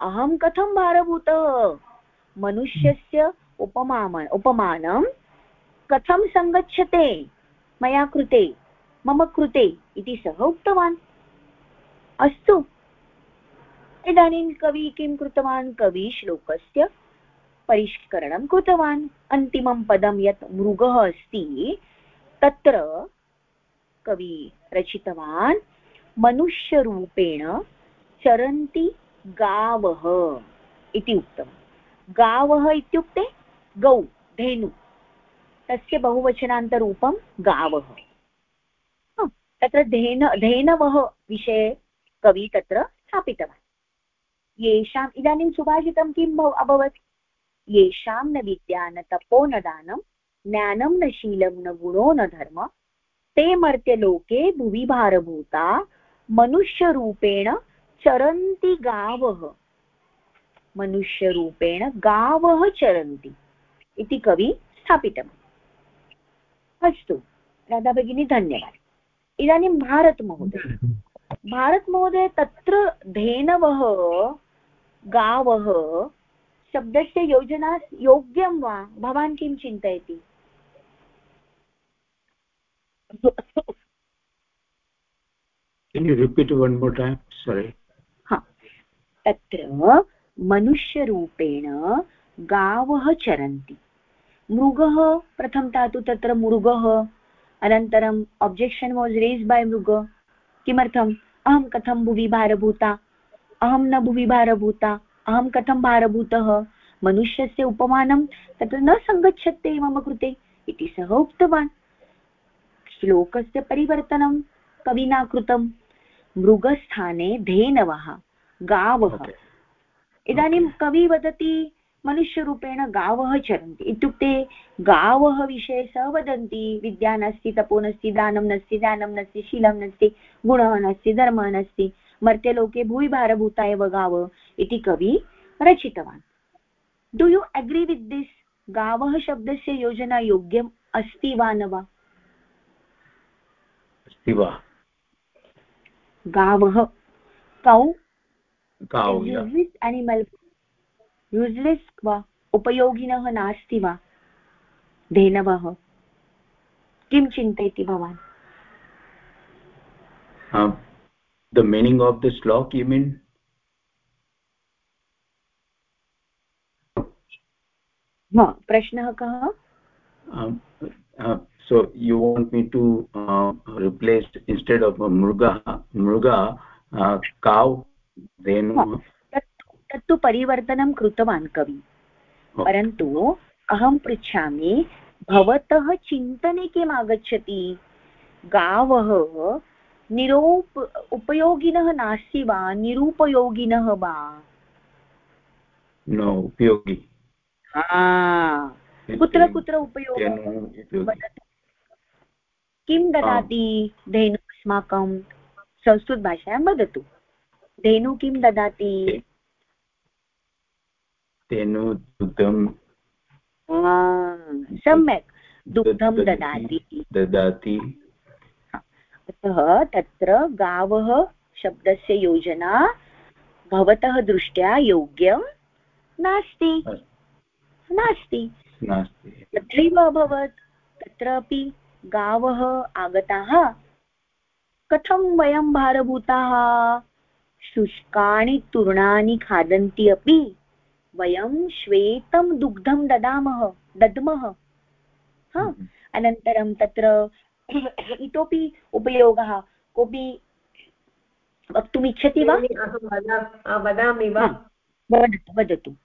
C: अहं कथं भारभूतः? मनुष्यस्य उपमाम उपमानं कथं सङ्गच्छते मया कृते मम कृते इति सः उक्तवान्। अस्तु। इदानीं कवि किं कृतवान्? कवि श्लोकस्य परिष्करणं कृतवान्। अन्तिमं पदं यत् मृगः अस्ति तत्र कवि रचितवान् मनुष्यरूपेण चरन्ति गावः इति उक्तवान्। गावः इत्युक्ते गौ धेनु। तस्य बहुवचनान्तरूपं गावः। तत्र धेन, धेनवः विषये कवि तत्र स्थापितवान्। येषाम् इदानीं सुभाषितं किम् अभवत्? येषां न विद्या न तपो न दानं, ज्ञानं न शीलं न गुणो न धर्म, ते मर्त्यलोके भुवि भारभूता मनुष्यरूपेण चरन्ति गावः। मनुष्यरूपेण गावः चरन्ति इति कवि स्थापितवान्। अस्तु राधा भगिनी धन्यवादः। इदानीं भारतमहोदय। भारतमहोदय तत्र धेनवः गावः शब्दस्य योजना योग्यं वा? भवान् किं चिन्तयति?
F: Can you repeat one more time? Sorry.
C: तत्र मनुष्यरूपेण गावः चरन्ति। मृगः प्रथमतः तु तत्र मृगः अनन्तरम् ऑब्जेक्शन वास् रेस् बै मृग। किमर्थम् अहं कथं भुवि भारभूता? अहं न भुवि भारभूता। अहं कथं भारभूतः? मनुष्यस्य उपमानं तत्र न सङ्गच्छते मम कृते इति सः उक्तवान्। श्लोकस्य परिवर्तनं कविना कृतं मृगस्थाने धेनवः गावः। इदानीं कवि वदति मनुष्यरूपेण गावः चरन्ति। इत्युक्ते गावः विषये सः वदन्ति विद्या नास्ति तपो नास्ति दानं नास्ति दानं नास्ति शीलं नास्ति गुणः नास्ति धर्मः नास्ति मर्त्यलोके भूयि भारभूता एव गाव इति कवि रचितवान्। Do you agree with this गावः शब्दस्य योजना योग्यम् अस्ति वा न वा?
F: अस्ति वा?
C: गावः। कौ? एनिमल् यूस्लेस् वा उपयोगिनः नास्ति वा? धेनवः। किं चिन्तयति भवान्?
F: The meaning of the shloka you
C: mean प्रश्नः कः?
F: So you want me to replace instead of मृगः मृग काव् धेनु?
C: तत्तु परिवर्तनं कृतवान् कवि। परन्तु अहं पृच्छामि भवतः चिन्तने किम् आगच्छति? गावः निरोप उपयोगिनः नास्ति वा? निरुपयोगिनः वा?
F: न उपयोगि।
C: कुत्र कुत्र उपयोगः? किं ददाति? धेनु अस्माकं संस्कृतभाषायां वदतु। धेनु किं ददाति?
F: धेनु दुग्धं।
C: सम्यक्। दुग्धं ददाति
F: ददाति।
C: अतः तत्र गावः शब्दस्य योजना भवतः दृष्ट्या योग्यं नास्ति। नास्ति। तथैव अभवत्। तत्रापि गावः आगताः। कथं वयं भारभूताः? शुष्कानि तूर्णानि खादन्ति अपि। वयं श्वेतं दुग्धं ददामः दद्मः। हम्म। अनन्तरं तत्र इतोपि उपयोगः कोऽपि वक्तुमिच्छति वा?
B: वदामि वा?
C: वदतु वदतु।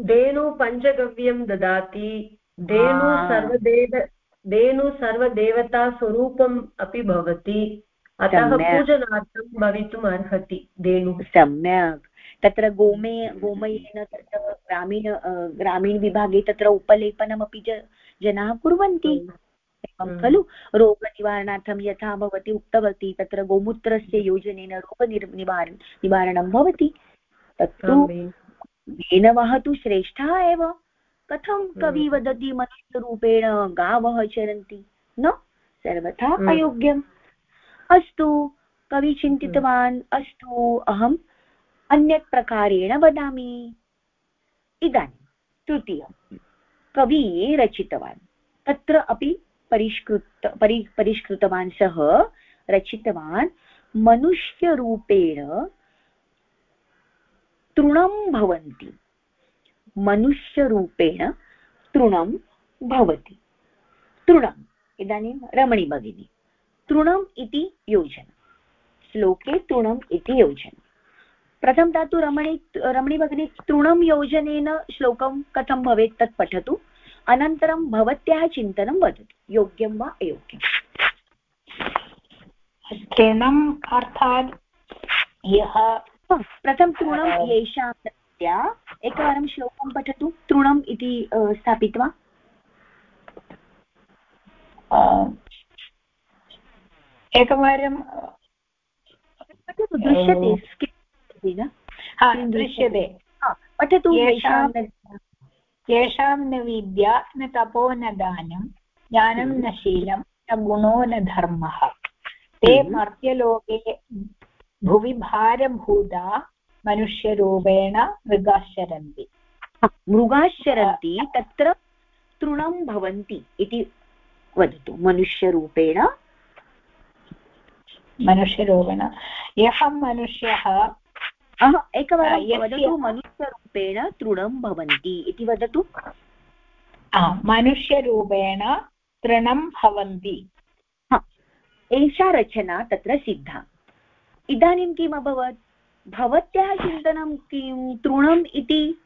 B: धेनु पञ्चगव्यं ददाति धेनु सर्वदेव धेनु सर्वदेवतास्वरूपम् अपि भवति अतः पूजनार्थं भवितुम् अर्हति धेनुः।
C: सम्यक्। तत्र गोमे गोमयेन तत्र ग्रामीण ग्रामीणविभागे तत्र उपलेपनमपि जनाः कुर्वन्ति। खलु? रोगनिवारणार्थं यथा भवती उक्तवती तत्र गोमूत्रस्य योजनेन रोगनिर् निवारण निवारणं भवति। तत्तु धेनवः तु श्रेष्ठाः एव। कथं कवि वदति? मनुष्यरूपेण गावः चरन्ति। न? सर्वथा अयोग्यम्। अस्तु कवि चिन्तितवान्। अस्तु अहम् अन्यत् प्रकारेण वदामि। इदानीं तृतीयं। कवि रचितवान्। तत्र अपि परिष्कृत परि परिष्कृतवान् सः, रचितवान् मनुष्यरूपेण तृणं भवन्ति। मनुष्यरूपेण तृणं भवति। तृणम्, इदानीं रमणी भगिनी तृणम् इति योजना। श्लोके तृणम् इति योजना। प्रथम तु रमणी रमणी भगिनी तृणं योजनेन श्लोकं कथं भवेत् तत् पठतु। अनन्तरं भवत्याः चिन्तनं वदतु। योग्यं वा अयोग्यम्
D: तृणम् अर्थात् यः
C: प्रथम तृणं येषां एकवारं श्लोकं पठतु। तृणम् इति स्थापित्वा।
D: एकवारं
C: दृश्यते
D: दृश्यते।
C: पठतु
D: येषां न विद्या न तपो न दानं ज्ञानं न शीलं न गुणो न धर्मः। ते हम्म। मर्त्यलोके भुवि भारभूता मनुष्यरूपेण मृगाश्चरन्ति।
C: मृगाश्चरन्ति तत्र तृणं भवन्ति इति वदतु मनुष्यरूपेण?
D: मनुष्यरूपेण। यः मनुष्यः
C: एकवारं वदतु मनुष्यरूपेण तृणं भवन्ति इति वदतु।
D: मनुष्यरूपेण तृणं भवन्ति।
C: एषा रचना तत्र सिद्धा। इदानीं किम् अभवत्? भवत्याः चिन्तनं किं? तृणम् इति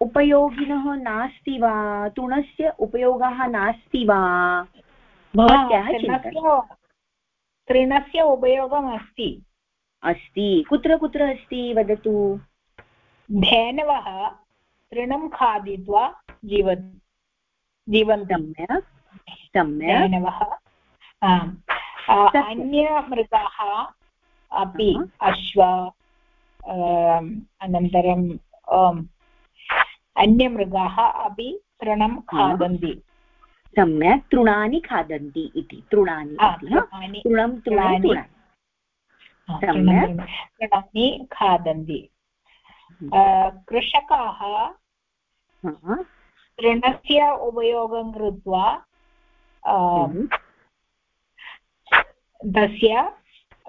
C: उपयोगिनः नास्ति वा? तृणस्य उपयोगः नास्ति वा? भवत्याः
D: तृणस्य उपयोगम् अस्ति
C: अस्ति? कुत्र कुत्र अस्ति वदतु?
D: धेनवः तृणं खादित्वा जीव जीवन्ति धेनवः। अन्यमृगाः अपि अश्व अनन्तरं अन्यमृगाः अपि तृणं खादन्ति।
C: सम्यक् तृणानि खादन्ति इति तृणानि तृणं तृणानि।
D: तृणानि खादन्ति। कृषकाः तृणस्य उपयोगं कृत्वा हम्म। तस्य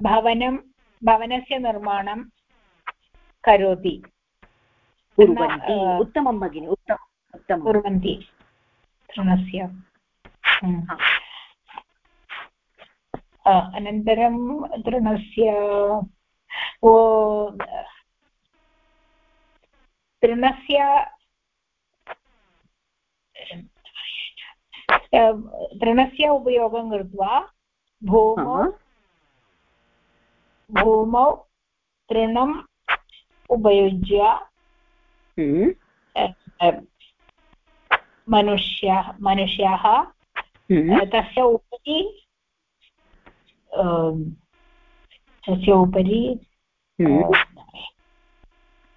D: भवनं भवनस्य निर्माणं करोति।
C: उत्तमं भगिनि उत्तमं
D: कुर्वन्ति तृणस्य हम्म। अनन्तरं तृणस्य ओ तृणस्य तृणस्य उपयोगं कृत्वा भूमौ भूमौ तृणम् उपयुज्य हम्म। मनुष्याः मनुष्याः हम्म। तस्य उपरि हम्म।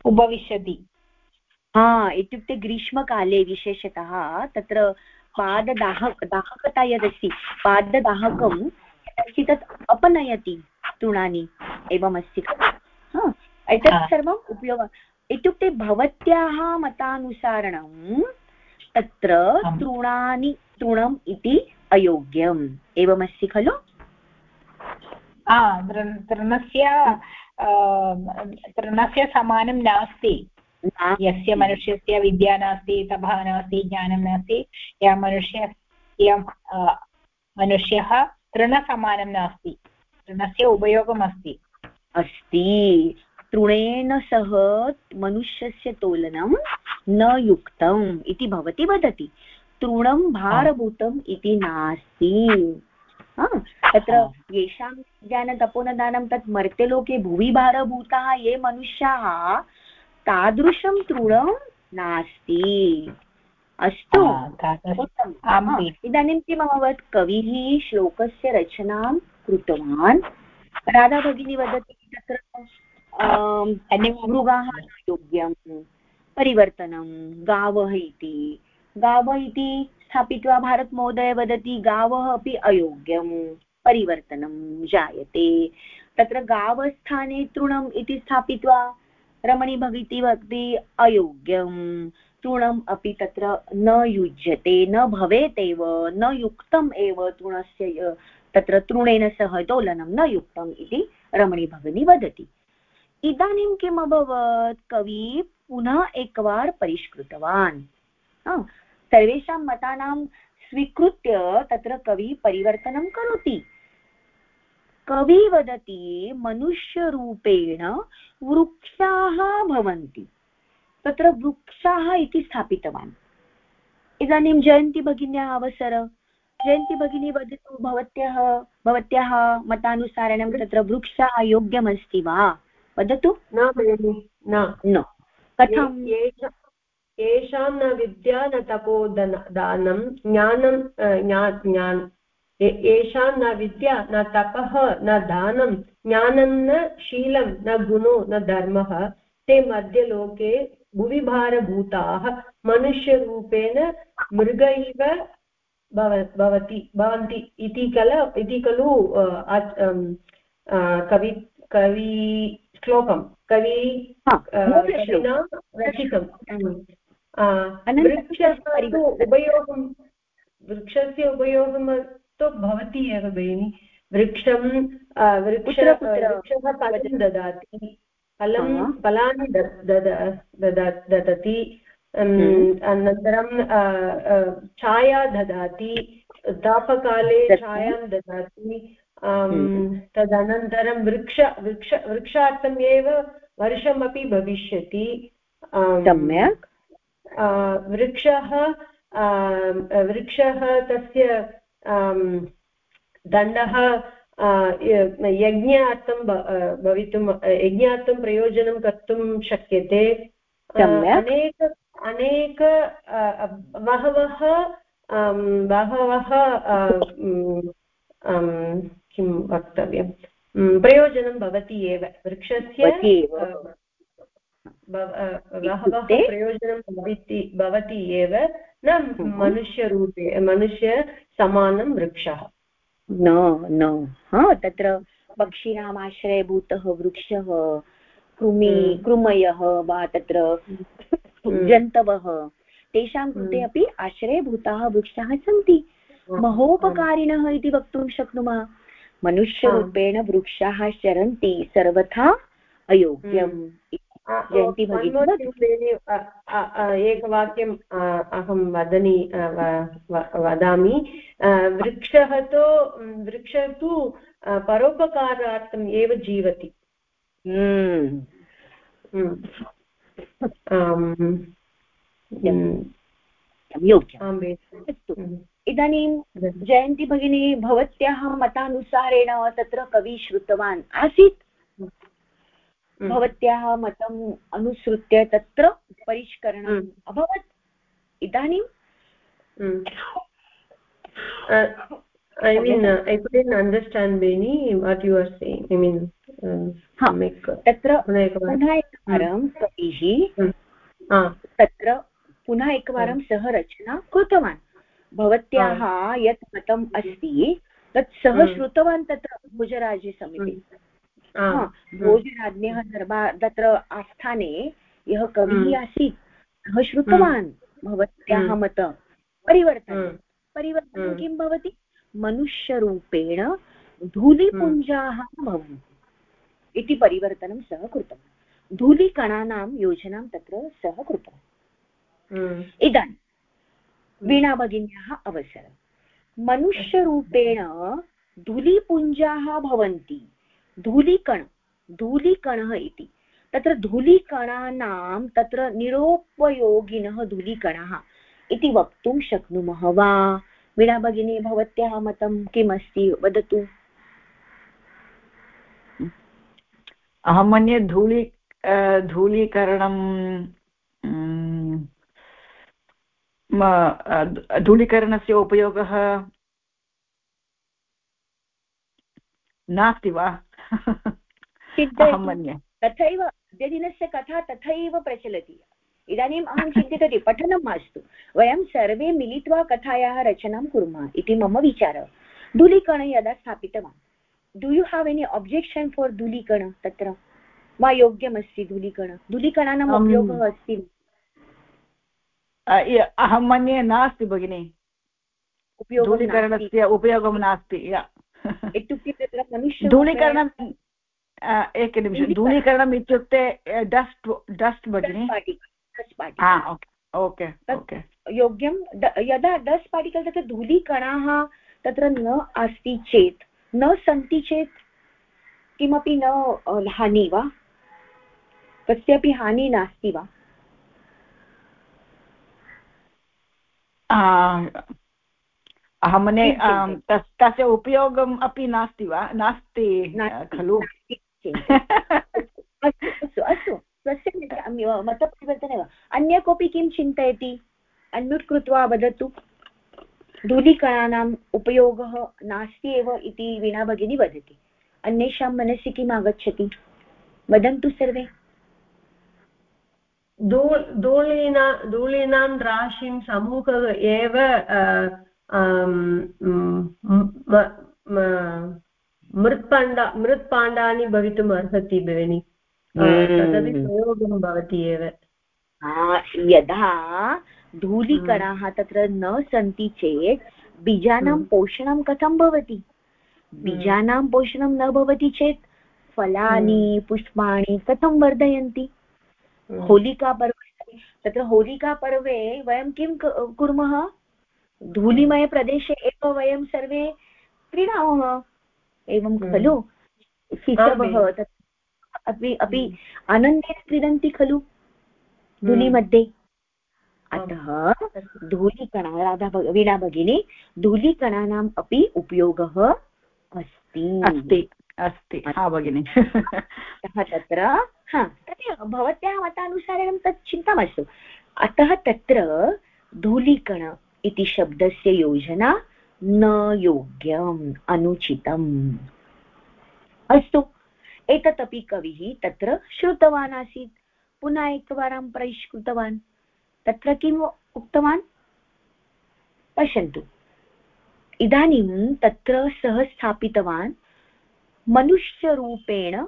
D: उपविशति
C: हा इत्युक्ते ग्रीष्मकाले विशेषतः तत्र पाददाह दाहकता यदस्ति पाददाहकं तत् अपनयति तृणानि एवमस्ति खलु एतत् सर्वम् उपयोगः इत्युक्ते भवत्याः मतानुसारणं तत्र तृणानि तृणम् इति अयोग्यम्. एवमस्ति खलु?
D: तृणस्य तृणस्य समानं नास्ति यस्य मनुष्यस्य विद्या नास्ति तपः नास्ति ज्ञानं नास्ति यः मनुष्य मनुष्यः तृणसमानं नास्ति तृणस्य उपयोगम् अस्ति
C: अस्ति तृणेन सह मनुष्यस्य तोलनं न युक्तम् इति भवती वदति तृणं भारभूतम् इति नास्ति तत्र येषां ज्ञानतपोनदानं तत् मर्त्यलोके भुवि भारभूताः ये मनुष्याः तादृशं तृणं नास्ति। अस्तु। इदानीं किम् अभवत् कविः श्लोकस्य रचनां कृतवान्। राधा भगिनी वदति तत्र मृगाः योग्यं परिवर्तनं गावः इति। गावः इति स्थापित्वा भारतमहोदय वदति, गावः अपि अयोग्यं, परिवर्तनं जायते। तत्र गावस्थाने तृणम् इति स्थापित्वा, रमणी भगिनी वदति अयोग्यं। तृणम् अपि तत्र न युज्यते, न भवेत् एव, न युक्तम् एव तृणस्य तत्र तृणेन सह तोलनं न युक्तम् इति रमणी भगिनी वदति। इदानीं किम् अभवत् कवि पुनः एकवार परिष्कृतवान्। सर्वेषां मतानां स्वीकृत्य तत्र कवि परिवर्तनं करोति। कवि वदति मनुष्यरूपेण वृक्षाः भवन्ति। तत्र वृक्षाः इति स्थापितवान्। इदानीं जयन्ती भगिन्याः अवसर। जयन्ती भगिनी वदतु भवत्याः भवत्याः मतानुसारेण तत्र वृक्षः योग्यमस्ति वा? वदतु।
B: न भगिनि
C: न। कथं
B: येषां न विद्या न तपोदन दानं ज्ञानं ज्ञान। येषां न विद्या न तपः न दानं ज्ञानं न शीलं न गुणो न धर्मः ते मध्यलोके भुविभारभूताः मनुष्यरूपेण मृग इव भवति भवन्ति इति कल इति खलु कवि कवि श्लोकं। कवि कविना उपयोगं वृक्षस्य उपयोगं तु भवति एव भगिनि। वृक्षं वृक्ष वृक्षः फलं ददाति? फलं फलानि ददति। हम्म। अनन्तरं छाया ददाति। तापकाले छायां ददाति। हम्म। तदनन्तरं वृक्ष वृक्ष वृक्षार्थम् एव वर्षमपि भविष्यति।
C: सम्यक्।
B: वृक्षः वृक्षः तस्य दण्डः यज्ञार्थं भवितुं यज्ञार्थं प्रयोजनं कर्तुं शक्यते। अनेक अनेक बहवः बहवः किं वक्तव्यं प्रयोजनं भवति एव। वृक्षस्य बहवः प्रयोजनं भवति भवति एव न हम्म। मनुष्यरूपे मनुष्यसमानं वृक्षः।
C: न न। हा तत्र पक्षिणाम् आश्रयभूतः वृक्षः कृमि हम्म। कृमयः वा तत्र हम्म। जन्तवः तेषां कृते अपि आश्रयभूताः वृक्षाः सन्ति। महोपकारिणः इति वक्तुं शक्नुमः। मनुष्यरूपेण वृक्षाः चरन्ति सर्वथा अयोग्यम्
B: जयन्ती भगिनी एकवाक्यम् अहं वदनि वदामि। वृक्षः तु वृक्षः तु परोपकारार्थम् एव जीवति। हम्म।
C: इदानीं जयन्ती भगिनी भवत्याः मतानुसारेण तत्र कवि श्रुतवान् आसीत्। हम्म। भवत्याः मतम् अनुसृत्य तत्र परिष्करणम् हम्म। अभवत्? इदानीं?
B: I mean, uh, I couldn't understand Beni what you are saying. I mean,
C: तत्र पुनः एकवारं कविः तत्र पुनः एकवारं सः रचना कृतवान्। भवत्याः यत् मतम् अस्ति तत् सः श्रुतवान् तत्र भोजराजे समिति भोजराज्ञः दर्बा तत्र आस्थाने यः कविः हम्म। आसीत् सः श्रुतवान् हम्म। भवत्याः हम्म। मत। परिवर्तनं परिवर्तनं किं भवति? मनुष्यरूपेण धूलिपुञ्जाः भवन्ति इति परिवर्तनं सः कृतवान्। धूलिकणानां योजनां तत्र सः कृतवान्। इदानीं वीणाभगिन्याः अवसरः। मनुष्यरूपेण धूलिपुञ्जाः भवन्ति। धूलिकण, धूलिकणः इति। तत्र धूलिकणानां, तत्र निरोपयोगिनः धूलिकणाः इति वक्तुं शक्नुमः वा? वीणा भगिनी भवत्याः मतं किमस्ति? वदतु।
A: अहं मन्ये धूलि धूलीकरणं धूलीकरणस्य उपयोगः नास्ति वा?
C: तथैव अद्यदिनस्य कथा तथैव प्रचलति। इदानीम् अहं चिन्तितवती पठनं मास्तु वयं सर्वे मिलित्वा कथायाः रचनां कुर्मः इति मम विचारः। धूलीकण यदा स्थापितवान्। Do you have any objection for धूलीकण तत्र? वा योग्यमस्ति धूलीकण धूलीकणानाम् उपयोगः अस्ति?
A: अहं मन्ये नास्ति भगिनि। धूलीकरणस्य उपयोगं नास्ति।
C: इत्युक्ते तत्र मनुष्य
A: धूलीकरणं एकनिमिषं धूलीकरणम् इत्युक्ते डस्ट् डस्ट् भगिनि ओके ओके
C: योग्यं यदा डस्ट् पार्टिकल् तत्र धूलीकणाः तत्र न अस्ति चेत् न सन्ति चेत् किमपि न हानि वा? कस्यापि हानि नास्ति वा?
A: अहं मन्ये तस्य उपयोगम् अपि नास्ति वा? नास्ति खलु?
C: अस्तु अस्तु स्वस्य मतपरिवर्तने वा? अन्य कोऽपि किं चिन्तयति? अन्म्यूट् कृत्वा वदतु। धूलिकणानाम् उपयोगः नास्ति एव इति वीणा भगिनी वदति। अन्येषां मनसि किम् आगच्छति? वदन्तु सर्वे।
B: धूलीना धूलीनां राशिं समूहः एव मृत्पाण्डा मृत्पाण्डानि भवितुम् अर्हति भगिनि तदपि प्रयोगं भवति एव
C: यदा धूलिकणाः तत्र न सन्ति चेत् बीजानां पोषणं कथं भवति बीजानां पोषणं न भवति चेत् फलानि पुष्पाणि कथं वर्धयन्ति होलिकापर्वे तत्र होलिकापर्वे वयं किं कुर्मः धूलिमयप्रदेशे एव वयं सर्वे क्रीडामः एवं खलु? शिशवः तत् अपि अपि आनन्देन क्रीडन्ति खलु? धूलिमध्ये? अतः धूलिकणा राधा वीणा भगिनी धूलिकणानाम् अपि उपयोगः अस्ति।
A: अस्ति अस्ति। हा भगिनि।
C: अतः तत्र हा तदेव। भवत्याः मतानुसारेण तत् चिन्ता मास्तु। अतः तत्र धूलीकण इति शब्दस्य योजना न योग्यम्, अनुचितम्। अस्तु एतदपि कविः तत्र श्रुतवान् आसीत्। पुनः एकवारं परिष्कृतवान्। तत्र किम् उक्तवान्? पश्यन्तु। इदानीं तत्र सः स्थापितवान् मनुष्यरूपेण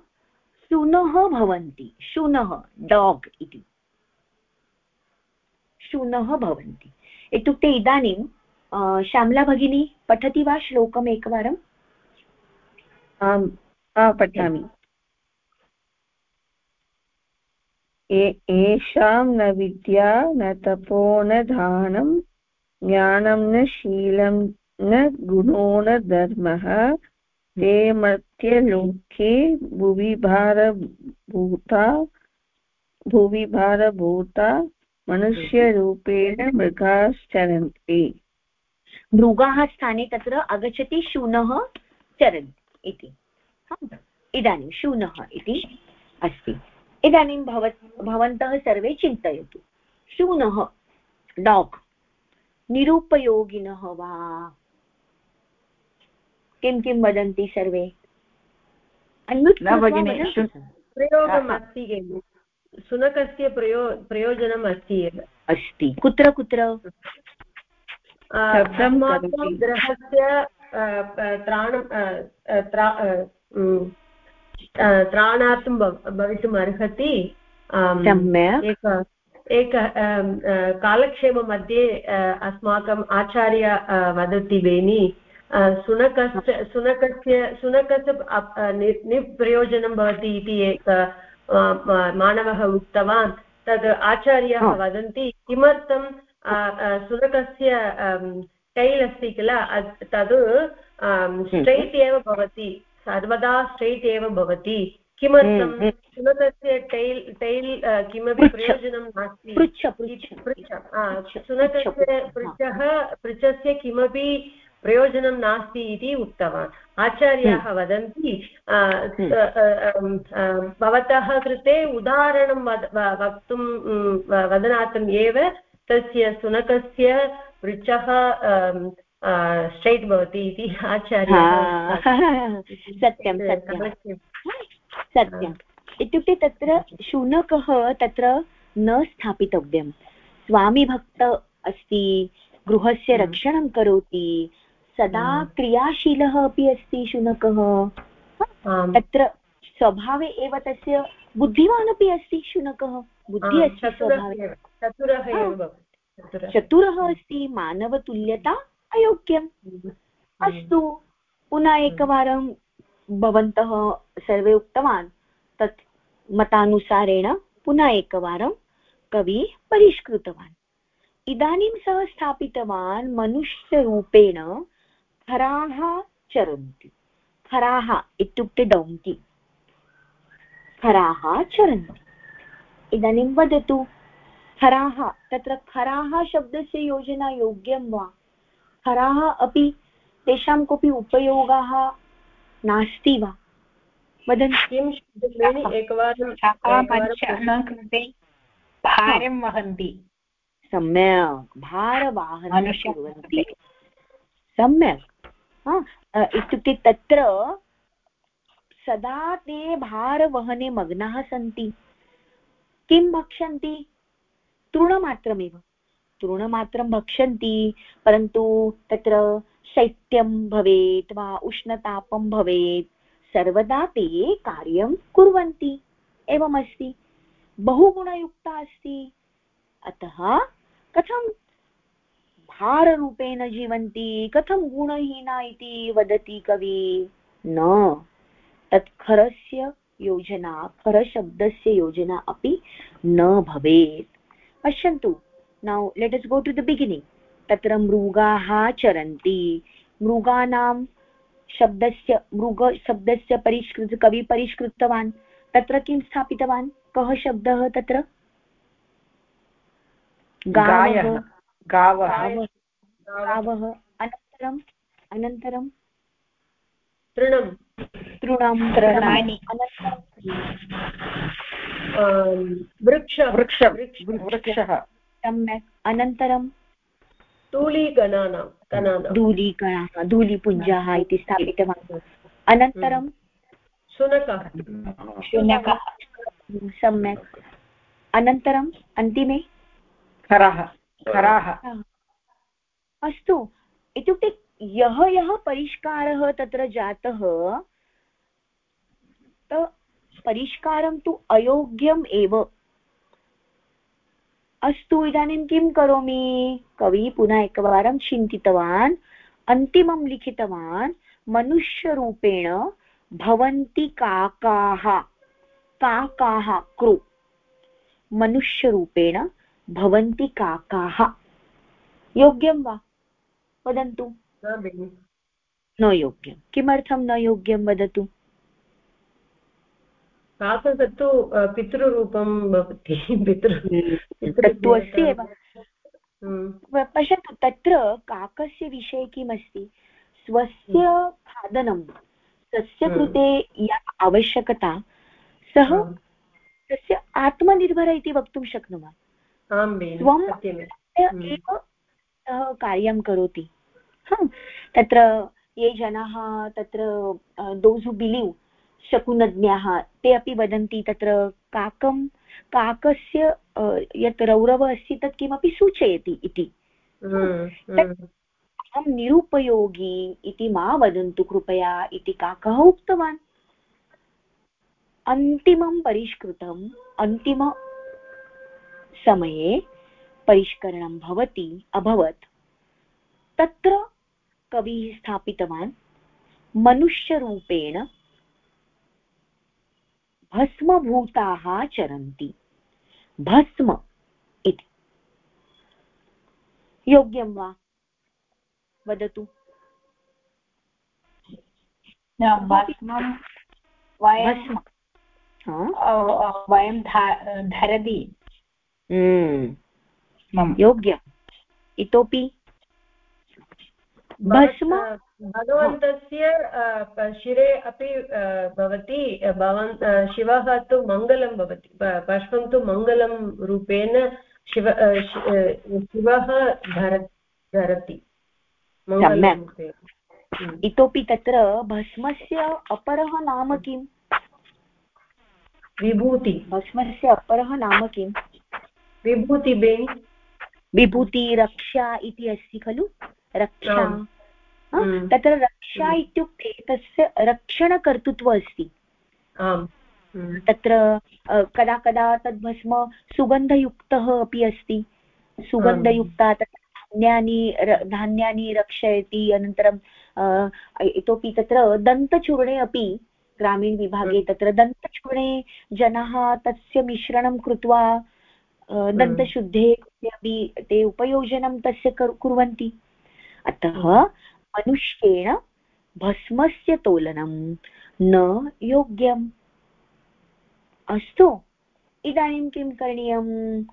C: शुनः भवन्ति। शुनः, डाग् इति। शुनः भवन्ति। इत्युक्ते इदानीं श्यामला भगिनी पठति वा श्लोकम् एकवारम्
B: आम् पठामि। येषां न विद्या, न तपो, न दानं, ज्ञानं न शीलं, न गुणो, न धर्मः, ते मर्त्यलोके भुवि भारभूता भुवि भारभूता मनुष्यरूपेण मृगाश्चरन्ति।
C: मृगाः स्थाने तत्र आगच्छति शूनः चरन् इति। इदानीं शूनः इति अस्ति। इदानीं भव भवन्तः सर्वे चिन्तयतु। शूनः डाग् निरुपयोगिनः वा? किं किं वदन्ति सर्वे?
B: प्रयोगम् अस्ति शुनकस्य प्रयो प्रयोजनम् अस्ति एव।
C: अस्ति। कुत्र कुत्र?
B: गृहस्य त्राणं त्राणार्थं भवितुम् अर्हति। एक एक कालक्षेपमध्ये अस्माकम् आचार्य वदति बेनि शुनकस्य शुनकस्य शुनकस्य निप्रयोजनं भवति इति एक मानवः उक्तवान् तद् आचार्याः वदन्ति किमर्थं शुनकस्य टैल् अस्ति किल तद् स्ट्रैट् एव भवति सर्वदा स्ट्रैट् एव भवति किमर्थं शुनकस्य टैल् टैल् किमपि प्रयोजनं नास्ति शुनकस्य पृच्छः पृच्छस्य किमपि प्रयोजनं नास्ति इति उक्तवान्। आचार्याः हम्म। वदन्ति भवतः कृते उदाहरणं वद वक्तुं वदनार्थम् एव तस्य शुनकस्य पृच्छः स्ट्रैट् भवति इति आचार्यः
C: सत्यं सत्यं। सत्यम्। इत्युक्ते तत्र शुनकः तत्र न स्थापितव्यं। स्वामिभक्त अस्ति गृहस्य हम्म। रक्षणं करोति सदा हम्म। क्रियाशीलः अपि अस्ति शुनकः। तत्र स्वभावे एव तस्य बुद्धिमान् अपि अस्ति शुनकः। बुद्धिः अस्ति स्वभावे। चतुरः अस्ति मानवतुल्यता अयोग्यम्। हम्म। अस्तु पुनः एकवारं भवन्तः सर्वे उक्तवान् तत् मतानुसारेण पुनः एकवारं कवि परिष्कृतवान्। इदानीं सः स्थापितवान् मनुष्यरूपेण खराः चरन्ति। खराः इत्युक्ते डोङ्की खराः चरन्ति। इदानीं वदतु खराः तत्र खराः शब्दस्य योजना योग्यं वा? खराः अपि तेषां कोऽपि उपयोगः नास्ति वा? वदन्
B: किं एकवारं
D: कृते भारं वहन्ति।
C: सम्यक्। भारवाहनं कुर्वन्ति। सम्यक्। इत्युक्ते तत्र सदा ते भारवहने मग्नाः सन्ति। किं भक्षन्ति? तृणमात्रमेव। तृणमात्रं भक्षन्ति, परन्तु तत्र शैत्यं भवेत् वा उष्णतापं भवेत्, सर्वदा ते कार्यं कुर्वन्ति। एवमस्ति। बहुगुणयुक्ता अस्ति। अतः कथं भाररूपेण जीवन्ति, कथं गुणहीना इति वदति कवि। न। तत् खरस्य योजना, खरशब्दस्य योजना अपि न भवेत्। पश्यन्तु नौ लेट् अस् गो टु द बिगिनिङ्ग् तत्र मृगाः चरन्ति। मृगाणां शब्दस्य मृगशब्दस्य परिष्कृत, कवि परिष्कृतवान्। तत्र किं स्थापितवान्? कः शब्दः तत्र? गावः गावः अनन्तरम् अनन्तरं
B: तृणं
C: तृणं।
D: तृणानि
B: वृक्ष।
A: वृक्ष वृक्षः।
C: सम्यक्। अनन्तरं?
B: धूलीगणानां गणानां
C: धूलिपुञ्जाः इति स्थापितवान्। अनन्तरं?
B: शुनकः।
D: शुनकः।
C: सम्यक्। अनन्तरम् अन्तिमे?
A: खरः खराः।
C: अस्तु, इत्युक्ते यः यः परिष्कारः तत्र जातः परिष्कारं तु अयोग्यम् एव। अस्तु, इदानीं किं करोमि? कवि पुनः एकवारं चिन्तितवान्, अन्तिमं लिखितवान्, मनुष्यरूपेण भवन्ति काकाः काकाः कृ। मनुष्यरूपेण भवन्ति काकाः। योग्यं वा? वदन्तु। न योग्यं। किमर्थं न योग्यं वदतु?
B: काकः तु पितृरूपं भवति। पितृ
C: तत्तु अस्ति एव। हम्म। पश्यतु तत्र काकस्य विषये किमस्ति? स्वस्य हम्म। खादनं तस्य हम्म। कृते या आवश्यकता सः तस्य आत्मनिर्भर इति वक्तुं शक्नुमः। स्वं एव सः कार्यं करोति। तत्र ये जनाः तत्र दोस् हु बिलीव् शकुनज्ञाः ते अपि वदन्ति तत्र काकं काकस्य यत् रौरव अस्ति तत् किमपि सूचयति इति। हम्म, हम्म। अहं निरुपयोगी इति मा वदन्तु कृपया इति काकः उक्तवान्। अन्तिमं परिष्कृतम् अन्तिम समये परिष्करणं भवति अभवत्। तत्र कविः स्थापितवान् मनुष्यरूपेण भस्मभूताः चरन्ति। भस्म इति। योग्यं वा? वदतु।
D: वयं धरति।
C: योग्यम् इतोपि भस्म
B: भगवन्तस्य शिरे अपि भवति भवन् शिवः तु मङ्गलं भवति पुष्पं तु मङ्गलं रूपेण शिव शिवः धर धरति
C: इतोपि तत्र भस्मस्य अपरः नाम किम्
B: विभूति
C: भस्मस्य अपरः नाम किम्
B: विभूति
C: विभूति रक्षा इति अस्ति खलु? रक्षा। हम्म। तत्र रक्षा हम्म। इत्युक्ते तस्य रक्षणकर्तृत्व अस्ति। हम्म। तत्र कदा कदा तद्भस्म सुगन्धयुक्तः अपि अस्ति। सुगन्धयुक्ता तत्र धान्यानि धान्यानि रक्षयति अनन्तरं इतोपि तत्र दन्तचूर्णे अपि ग्रामीणविभागे। तत्र दन्तचूर्णे जनाः तस्य मिश्रणं कृत्वा हम्म। दन्तशुद्धे अपि ते उपयोजनं तस्य कुर्वन्ति। अतः हम्म। मनुष्येण भस्मस्य तोलनं न योग्यम्। अस्तु इदानीं किं करणीयम्?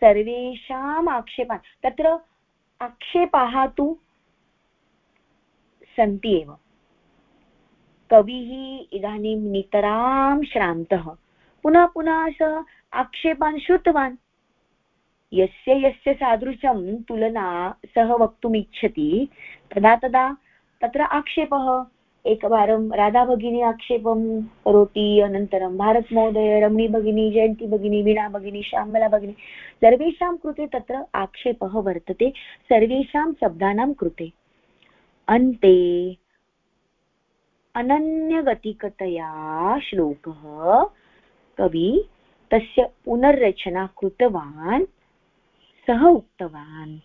C: सर्वेषाम् आक्षेपान् तत्र आक्षेपाः तु सन्ति एव। कविः इदानीं नितरां श्रान्तः। पुनः पुनः सः आक्षेपान् श्रुतवान्। यस्य यस्य सादृशं तुलना सः वक्तुम् इच्छति तदा तदा तत्र आक्षेपः। एकवारं राधा भगिनी आक्षेपं करोति, अनन्तरं भारतमहोदय रमणी भगिनी जयन्ती भगिनी वीणा भगिनी श्यामला भगिनी सर्वेषां कृते तत्र आक्षेपः वर्तते, सर्वेषां शब्दानां कृते। अन्ते अनन्यगतिकतया श्लोकः कवि तस्य पुनर्रचना कृतवान्, सः उक्तवान्,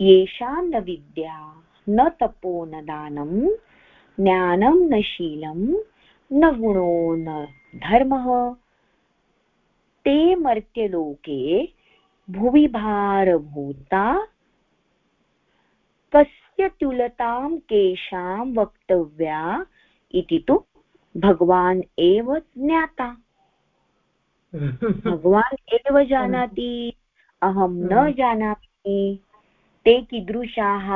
C: येषां न विद्या, न तपो न दानं, ज्ञानं न शीलं, न गुणो न धर्मः। ते मर्त्यलोके भुवि भारभूता कस्य तुलतां केषां वक्तव्या इति तु भगवान् एव ज्ञाता। भगवान् एव जानाति अहं न हम्म। जानामि ते कीदृशाः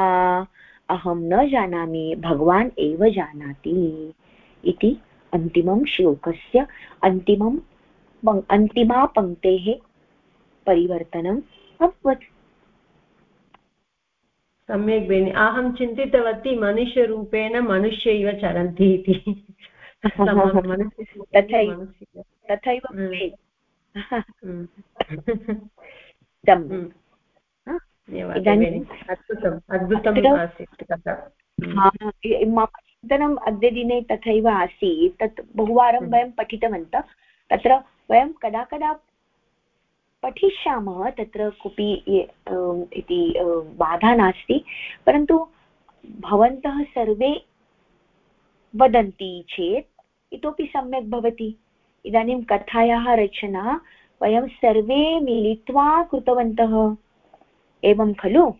C: अहं न जानामि भगवान् एव जानाति इति अन्तिमं श्लोकस्य अन्तिमं अन्तिमा पङ्क्तेः परिवर्तनम् अभवत्।
B: सम्यक् बेनि अहं चिन्तितवती मनुष्यरूपेण मनुष्य इव चरन्ति इति।
C: तथैव। मम चिन्तनम् अद्यदिने तथैव आसीत् तत् बहुवारं। वयं पठितवन्तः तत्र वयं कदा कदा पठिष्यामः तत्र कोऽपि इति बाधा नास्ति परन्तु भवन्तः सर्वे वदन्ति चेत् इतोपि सम्यक् भवति। इदानीं कथायाः रचना वयं सर्वे मिलित्वा कृतवन्तः। एवं खलु?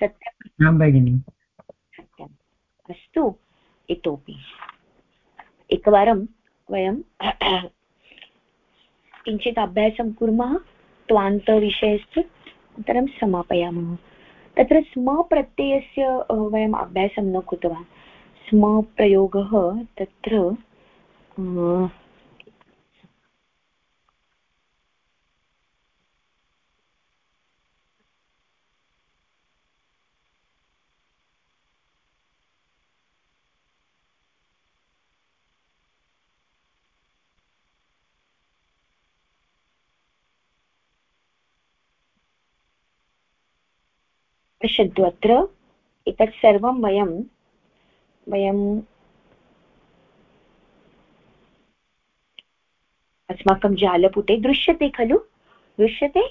E: सत्यं? भगिनि।
C: सत्यम्। अस्तु इतोपि। एकवारं वयं किञ्चित् अभ्यासं कुर्मः। त्वान्तविषयस्य अनन्तरं समापयामः। तत्र स्म प्रत्ययस्य वयम् अभ्यासं न कृतवान्। स्म प्रयोगः तत्र पश्यन्तु अत्र एतत् सर्वं वयं वयम् अस्माकं जालपुटे दृश्यते खलु? दृश्यते?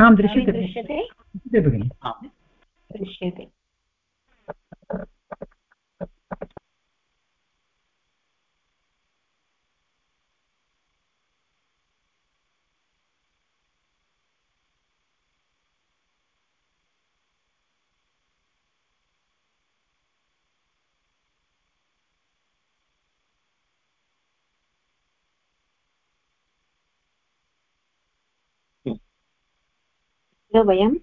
C: दृश्यते दृश्यते। वयम्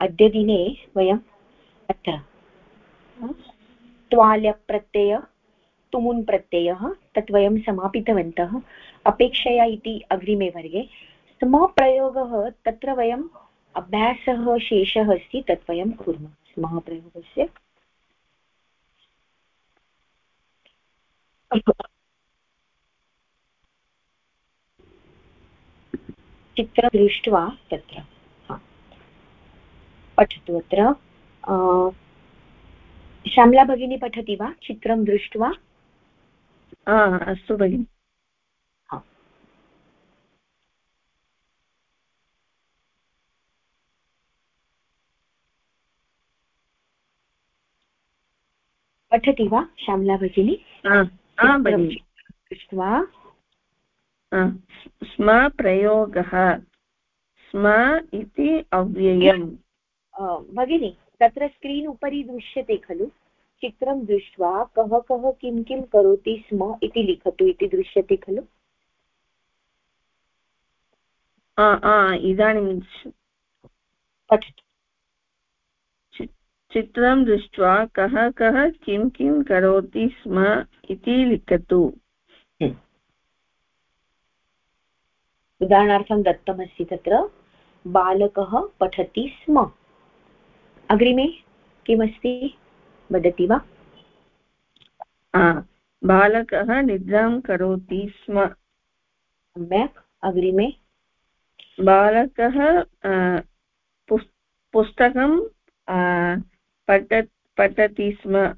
C: अद्यदिने वयम् अत्र त्वाल्यप्रत्यय तुमुन् प्रत्ययः तत् वयं समापितवन्तः। अपेक्षया इति अग्रिमे वर्गे। स्मप्रयोगः तत्र वयम् अभ्यासः शेषः अस्ति, तत् वयं कुर्मः। स्मः प्रयोगस्य चित्रं दृष्ट्वा तत्र पठतु अत्र श्यामला भगिनी पठति वा? चित्रं दृष्ट्वा?
B: अस्तु भगिनि।
C: पठति वा श्यामला भगिनी। दृष्ट्वा?
G: स्म प्रयोगः. स्म इति अव्ययम्.
C: भगिनि तत्र स्क्रीन् उपरि दृश्यते खलु? चित्रं दृष्ट्वा कः कः किं किं करोति स्म इति लिखतु इति दृश्यते खलु?
G: इदानीं
C: पठतु।
G: चित्रं दृष्ट्वा कः कः किं किं करोति स्म इति लिखतु।
C: उदाहरणार्थं दत्तमस्ति तत्र बालकः पठति स्म। अग्रिमे किमस्ति? वदति वा?
G: बालकः निद्रां करोति स्म।
C: सम्यक् अग्रिमे।
G: बालकः पुस्तकं पठ पठति स्म।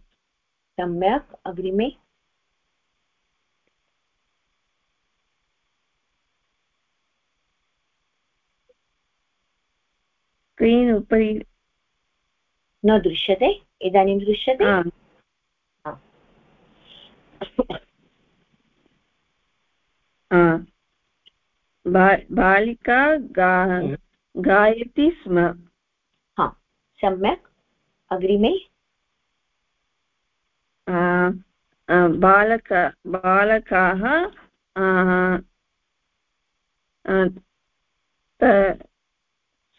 C: सम्यक् अग्रिमे।
G: स्क्रीन् उपरि
C: न दृश्यते इदानीं दृश्यते
G: बालिका गा गायति स्म हा
C: सम्यक् अग्रिमे
G: बालक बालकाः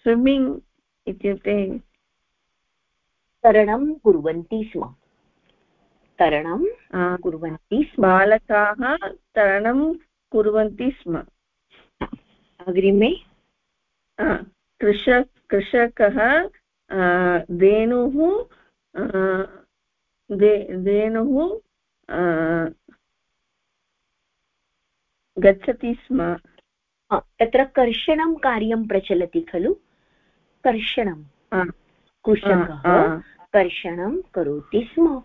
G: स्विम्मिङ्ग् इत्युक्ते
C: तरणं कुर्वन्ति स्म। तरणं कुर्वन्ति स्म।
G: बालकाः तरणं कुर्वन्ति स्म।
C: अग्रिमे?
G: कृषक कृषकः धेनुः धेनुः गच्छति स्म।
C: तत्र कर्षणं कार्यं प्रचलति खलु? कर्षणं। कृषकः कर्षणं करोति स्म।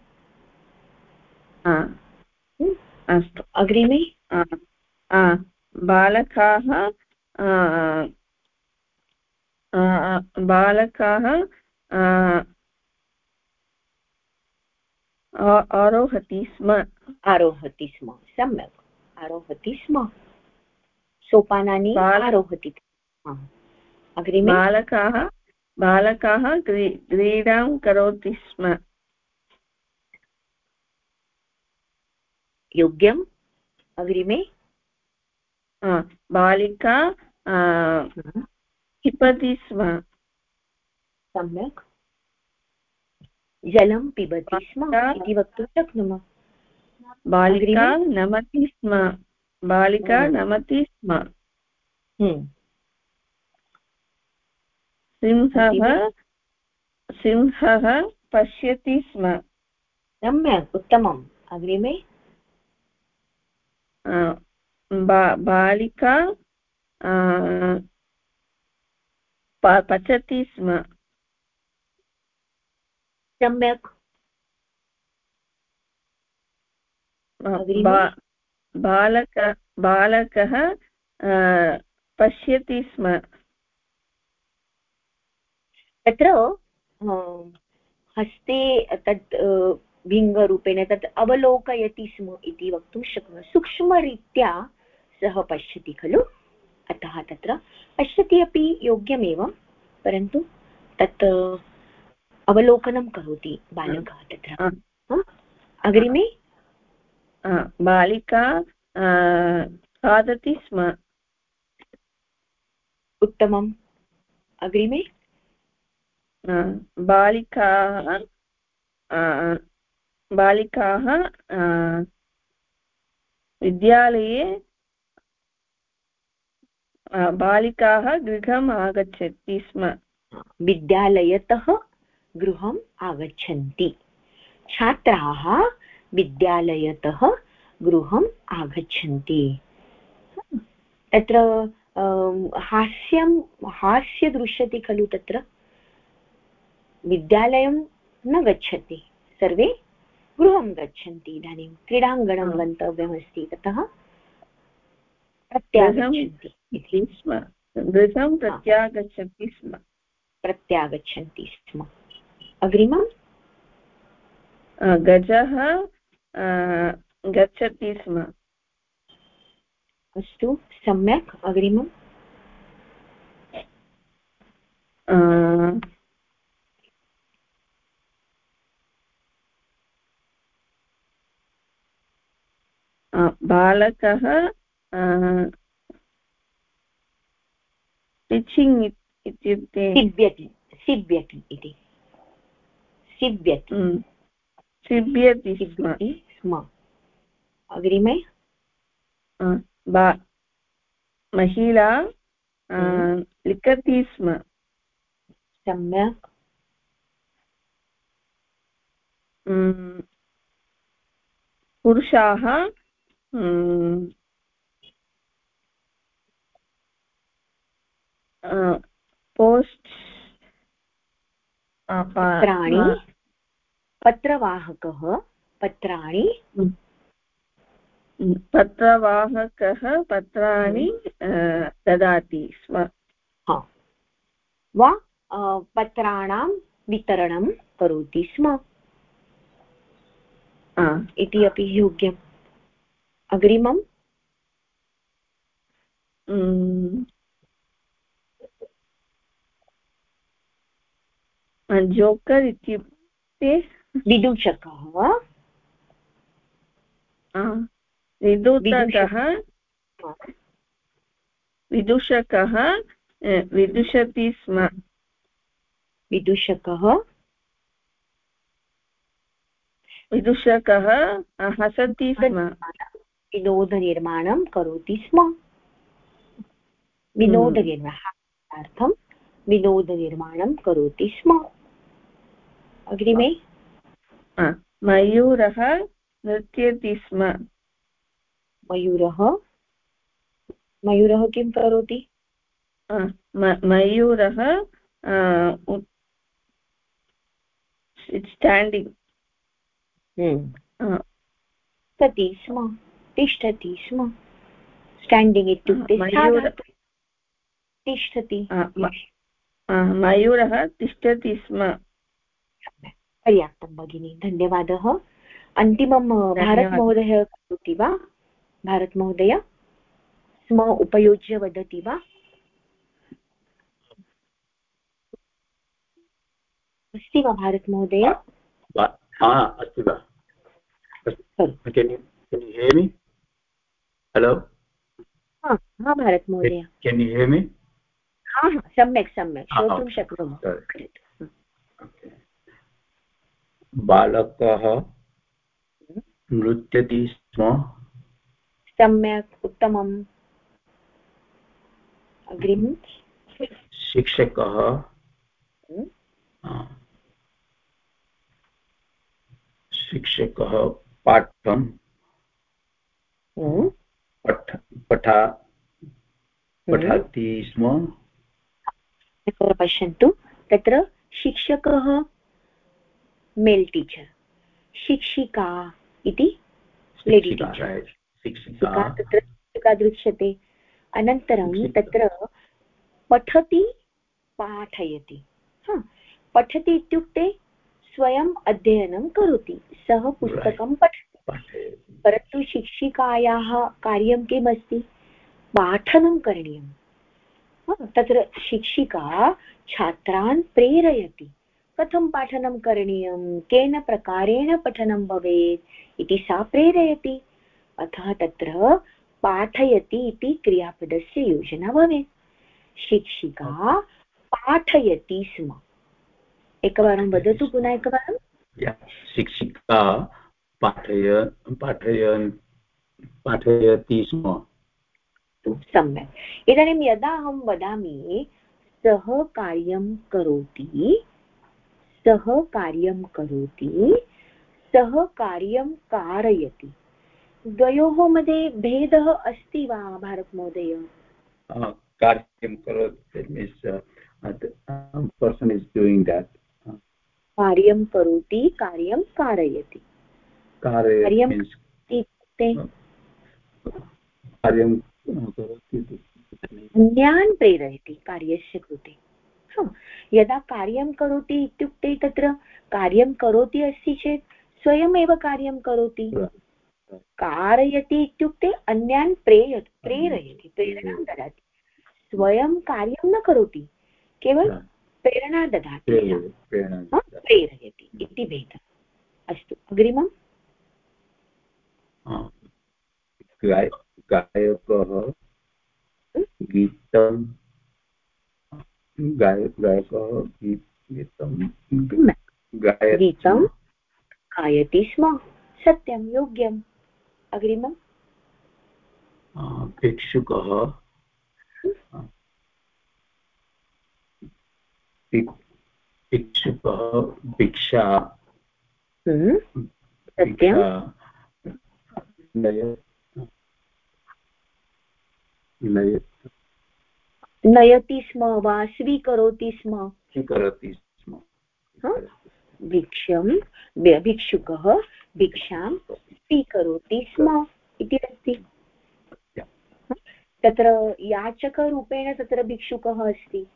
G: अस्तु।
C: अग्रिमे?
G: बालकाः बालकाः आरोहति स्म।
C: आरोहति स्म। सम्यक्। आरोहति स्म। सोपानानि आरोहति
G: अग्रिमे? बालकाः बालकाः क्रीडां करोति स्म।
C: योग्यम्? अग्रिमे?
G: बालिका क्षिपति स्म।
C: सम्यक्। जलं पिबति स्म इति वक्तुं शक्नुमः।
G: बालिका नमति स्म। बालिका। नमति स्म।
C: हम्म।
G: सिंहः सिंहः पश्यति स्म।
C: सम्यक् उत्तमम्। अग्रिमे।
G: बालिका पचति स्म।
C: सम्यक्।
G: बालक बालकः पश्यति स्म।
C: तत्र हस्ते तत् भिङ्गरूपेण तत् अवलोकयति स्म इति वक्तुं शक्नुमः। सूक्ष्मरीत्या सः पश्यति खलु। अतः तत्र पश्यति अपि योग्यमेव परन्तु तत् अवलोकनं करोति बालकः तत्र। अग्रिमे?
G: बालिका खादति स्म।
C: उत्तमम्। अग्रिमे?
G: बालिकाः बालिकाः विद्यालये बालिकाः गृहम् आगच्छति स्म।
C: विद्यालयतः गृहम् आगच्छन्ति। छात्राः विद्यालयतः गृहम् आगच्छन्ति। तत्र हास्यं, हास्य दृश्यते खलु तत्र? विद्यालयं न गच्छति। सर्वे गृहं गच्छन्ति इदानीं। क्रीडाङ्गणं गन्तव्यमस्ति। ततः प्रत्यागच्छन्ति
G: स्म। गृहं प्रत्यागच्छन्ति स्म।
C: प्रत्यागच्छन्ति स्म। अग्रिमम्?
G: गजः गच्छति स्म।
C: अस्तु सम्यक्। अग्रिमम्?
G: बालकः टिचिङ्ग् इत्युक्ते
C: सिद्ध्यति सिद्ध्यति इति। सिद्ध्यति
G: सिद्ध्यति
C: स्म। अग्रिमे।
G: महिला। लिखति स्म।
C: सम्यक्।
G: पुरुषाः पोस्ट्
C: पत्राणि? पत्रवाहकः? पत्राणि?
G: पत्रवाहकः पत्राणि ददाति स्म
C: वा पत्राणां वितरणं करोति स्म। इति अपि योग्यम्। अग्रिमम्?
G: जोकर् इत्युक्ते
C: विदूषकः वा?
G: विदूषकः विदूषकः। विदुषति स्म।
C: विदूषकः?
G: विदूषकः हसति स्म।
C: विनोदनिर्माणं करोति स्म। विनोदनिर्माणार्थं विनोदनिर्माणं करोति स्म। अग्रिमे।
G: मयूरः नृत्यति स्म।
C: मयूरः। मयूरः किं करोति?
G: मयूरः स्टाण्डिङ्ग्
C: तिष्ठति स्म। तिष्ठति स्म। स्टाण्डिङ्ग् इत्युक्ते तिष्ठति।
G: मयूरः तिष्ठति। स्म।
C: पर्याप्तं भगिनि धन्यवादः। अन्तिमं भारतमहोदय करोति वा? भारतमहोदय स्म उपयुज्य वदति वा? अस्ति वा भारतमहोदय?
F: अस्ति वा can you can you hear me hello?
C: ha ha bharat mohdaya
F: can you hear me?
C: ha ha सम्यक् सम्यक्। श्रोतुं शक्नोमि
F: बालकः नृत्यति स्म
C: सम्यक् उत्तमम्। अग्रिमं।
F: शिक्षकः। शिक्षकः पाठं पठ पठा पठति स्म।
C: पश्यन्तु तत्र शिक्षकः मेल् टीचर् शिक्षिका इति लेडि शिक्षिका तत्र शिक्षिका दृश्यते। अनन्तरं तत्र पठति पाठयति। पठति इत्युक्ते स्वयम् अध्ययनं करोति। सः पुस्तकं पठति। परन्तु शिक्षिकायाः कार्यं किम् अस्ति पाठनं करणीयं तत्र शिक्षिका छात्रान् प्रेरयति। कथं पाठनं करणीयं? केन प्रकारेण पठनं भवेत्? इति सा प्रेरयति। अतः तत्र पाठयति इति क्रियापदस्य योजना भवेत्। शिक्षिका पाठयति स्म। एकवारं वदतु पुनः एकवारं।
F: शिक्षिका पाठय पाठय पाठयति स्म।
C: सम्यक्। इदानीं यदा अहं वदामि सः कार्यं करोति सः कार्यं करोति सः कार्यं कारयति। द्वयोः मध्ये भेदः अस्ति वा भारतमहोदय?
F: कार्यं करोति डूयिङ्ग् देट्
C: कार्यं करोति कार्यं कारयति। कार्यं इत्युक्ते
F: कार्यं
C: अन्यान् प्रेरयति कार्यस्य कृते। यदा कार्यं करोति इत्युक्ते तत्र कार्यं करोति अस्ति चेत् स्वयमेव कार्यं करोति। कारयति इत्युक्ते अन्यान् प्रेय प्रेरयति प्रेरणां ददाति। स्वयं कार्यं न करोति केवल प्रेरणा ददाति। प्रेरयति इति भेदः। अस्तु अग्रिमम्।
F: गायकः गीतं। गायकः गीतं।
C: गीतं गायति स्म। सत्यं योग्यम्। अग्रिमम्।
F: भिक्षुकः भिक्षुकः भिक्षा।
C: हम्म, सत्यं नयति स्म वा स्वीकरोति स्म।
F: स्वीकरोति स्म।
C: भिक्षं भिक्षुकः भिक्षां स्वीकरोति स्म इति अस्ति। तत्र याचकरूपेण तत्र भिक्षुकः अस्ति।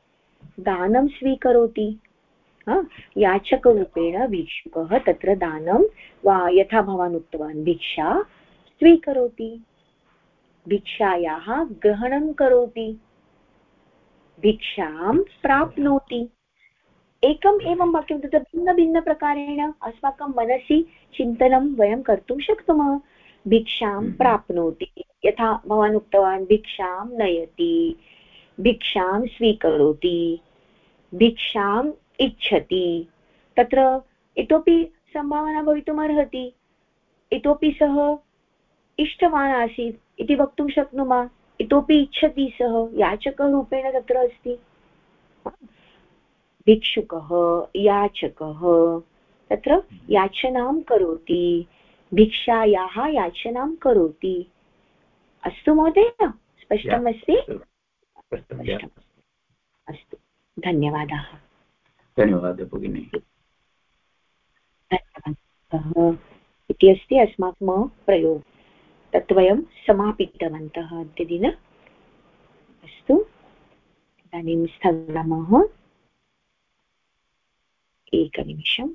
C: दानं स्वीकरोति। याचकरूपेण भिक्षुकः तत्र दानं वा यथा भवान् उक्तवान् भिक्षा स्वीकरोति। भिक्षायाः ग्रहणं करोति। भिक्षां प्राप्नोति। एकम् एवं वाक्यं तत्र भिन्नभिन्नप्रकारेण अस्माकं मनसि चिन्तनं वयं कर्तुं शक्नुमः। भिक्षां हम्म। प्राप्नोति। यथा भवान् उक्तवान् भिक्षां नयति। भिक्षां स्वीकरोति। भिक्षाम् इच्छति। तत्र इतोपि सम्भावना भवितुमर्हति। इतोपि सः इष्टवान् आसीत्। इति वक्तुं शक्नुमः? इतोपि इच्छति सः। याचकरूपेण तत्र अस्ति। भिक्षुकः याचकः तत्र याचनां करोति। भिक्षायाः याचनां करोति। अस्तु महोदय स्पष्टमस्ति अस्तु। धन्यवादाः।
F: धन्यवादः भगिनि।
C: धन्यवादः। इति अस्ति अस्माकं प्रयोग। तत् वयं समापितवन्तः अद्यदिन। अस्तु इदानीं स्थगयामः एकनिमिषम्।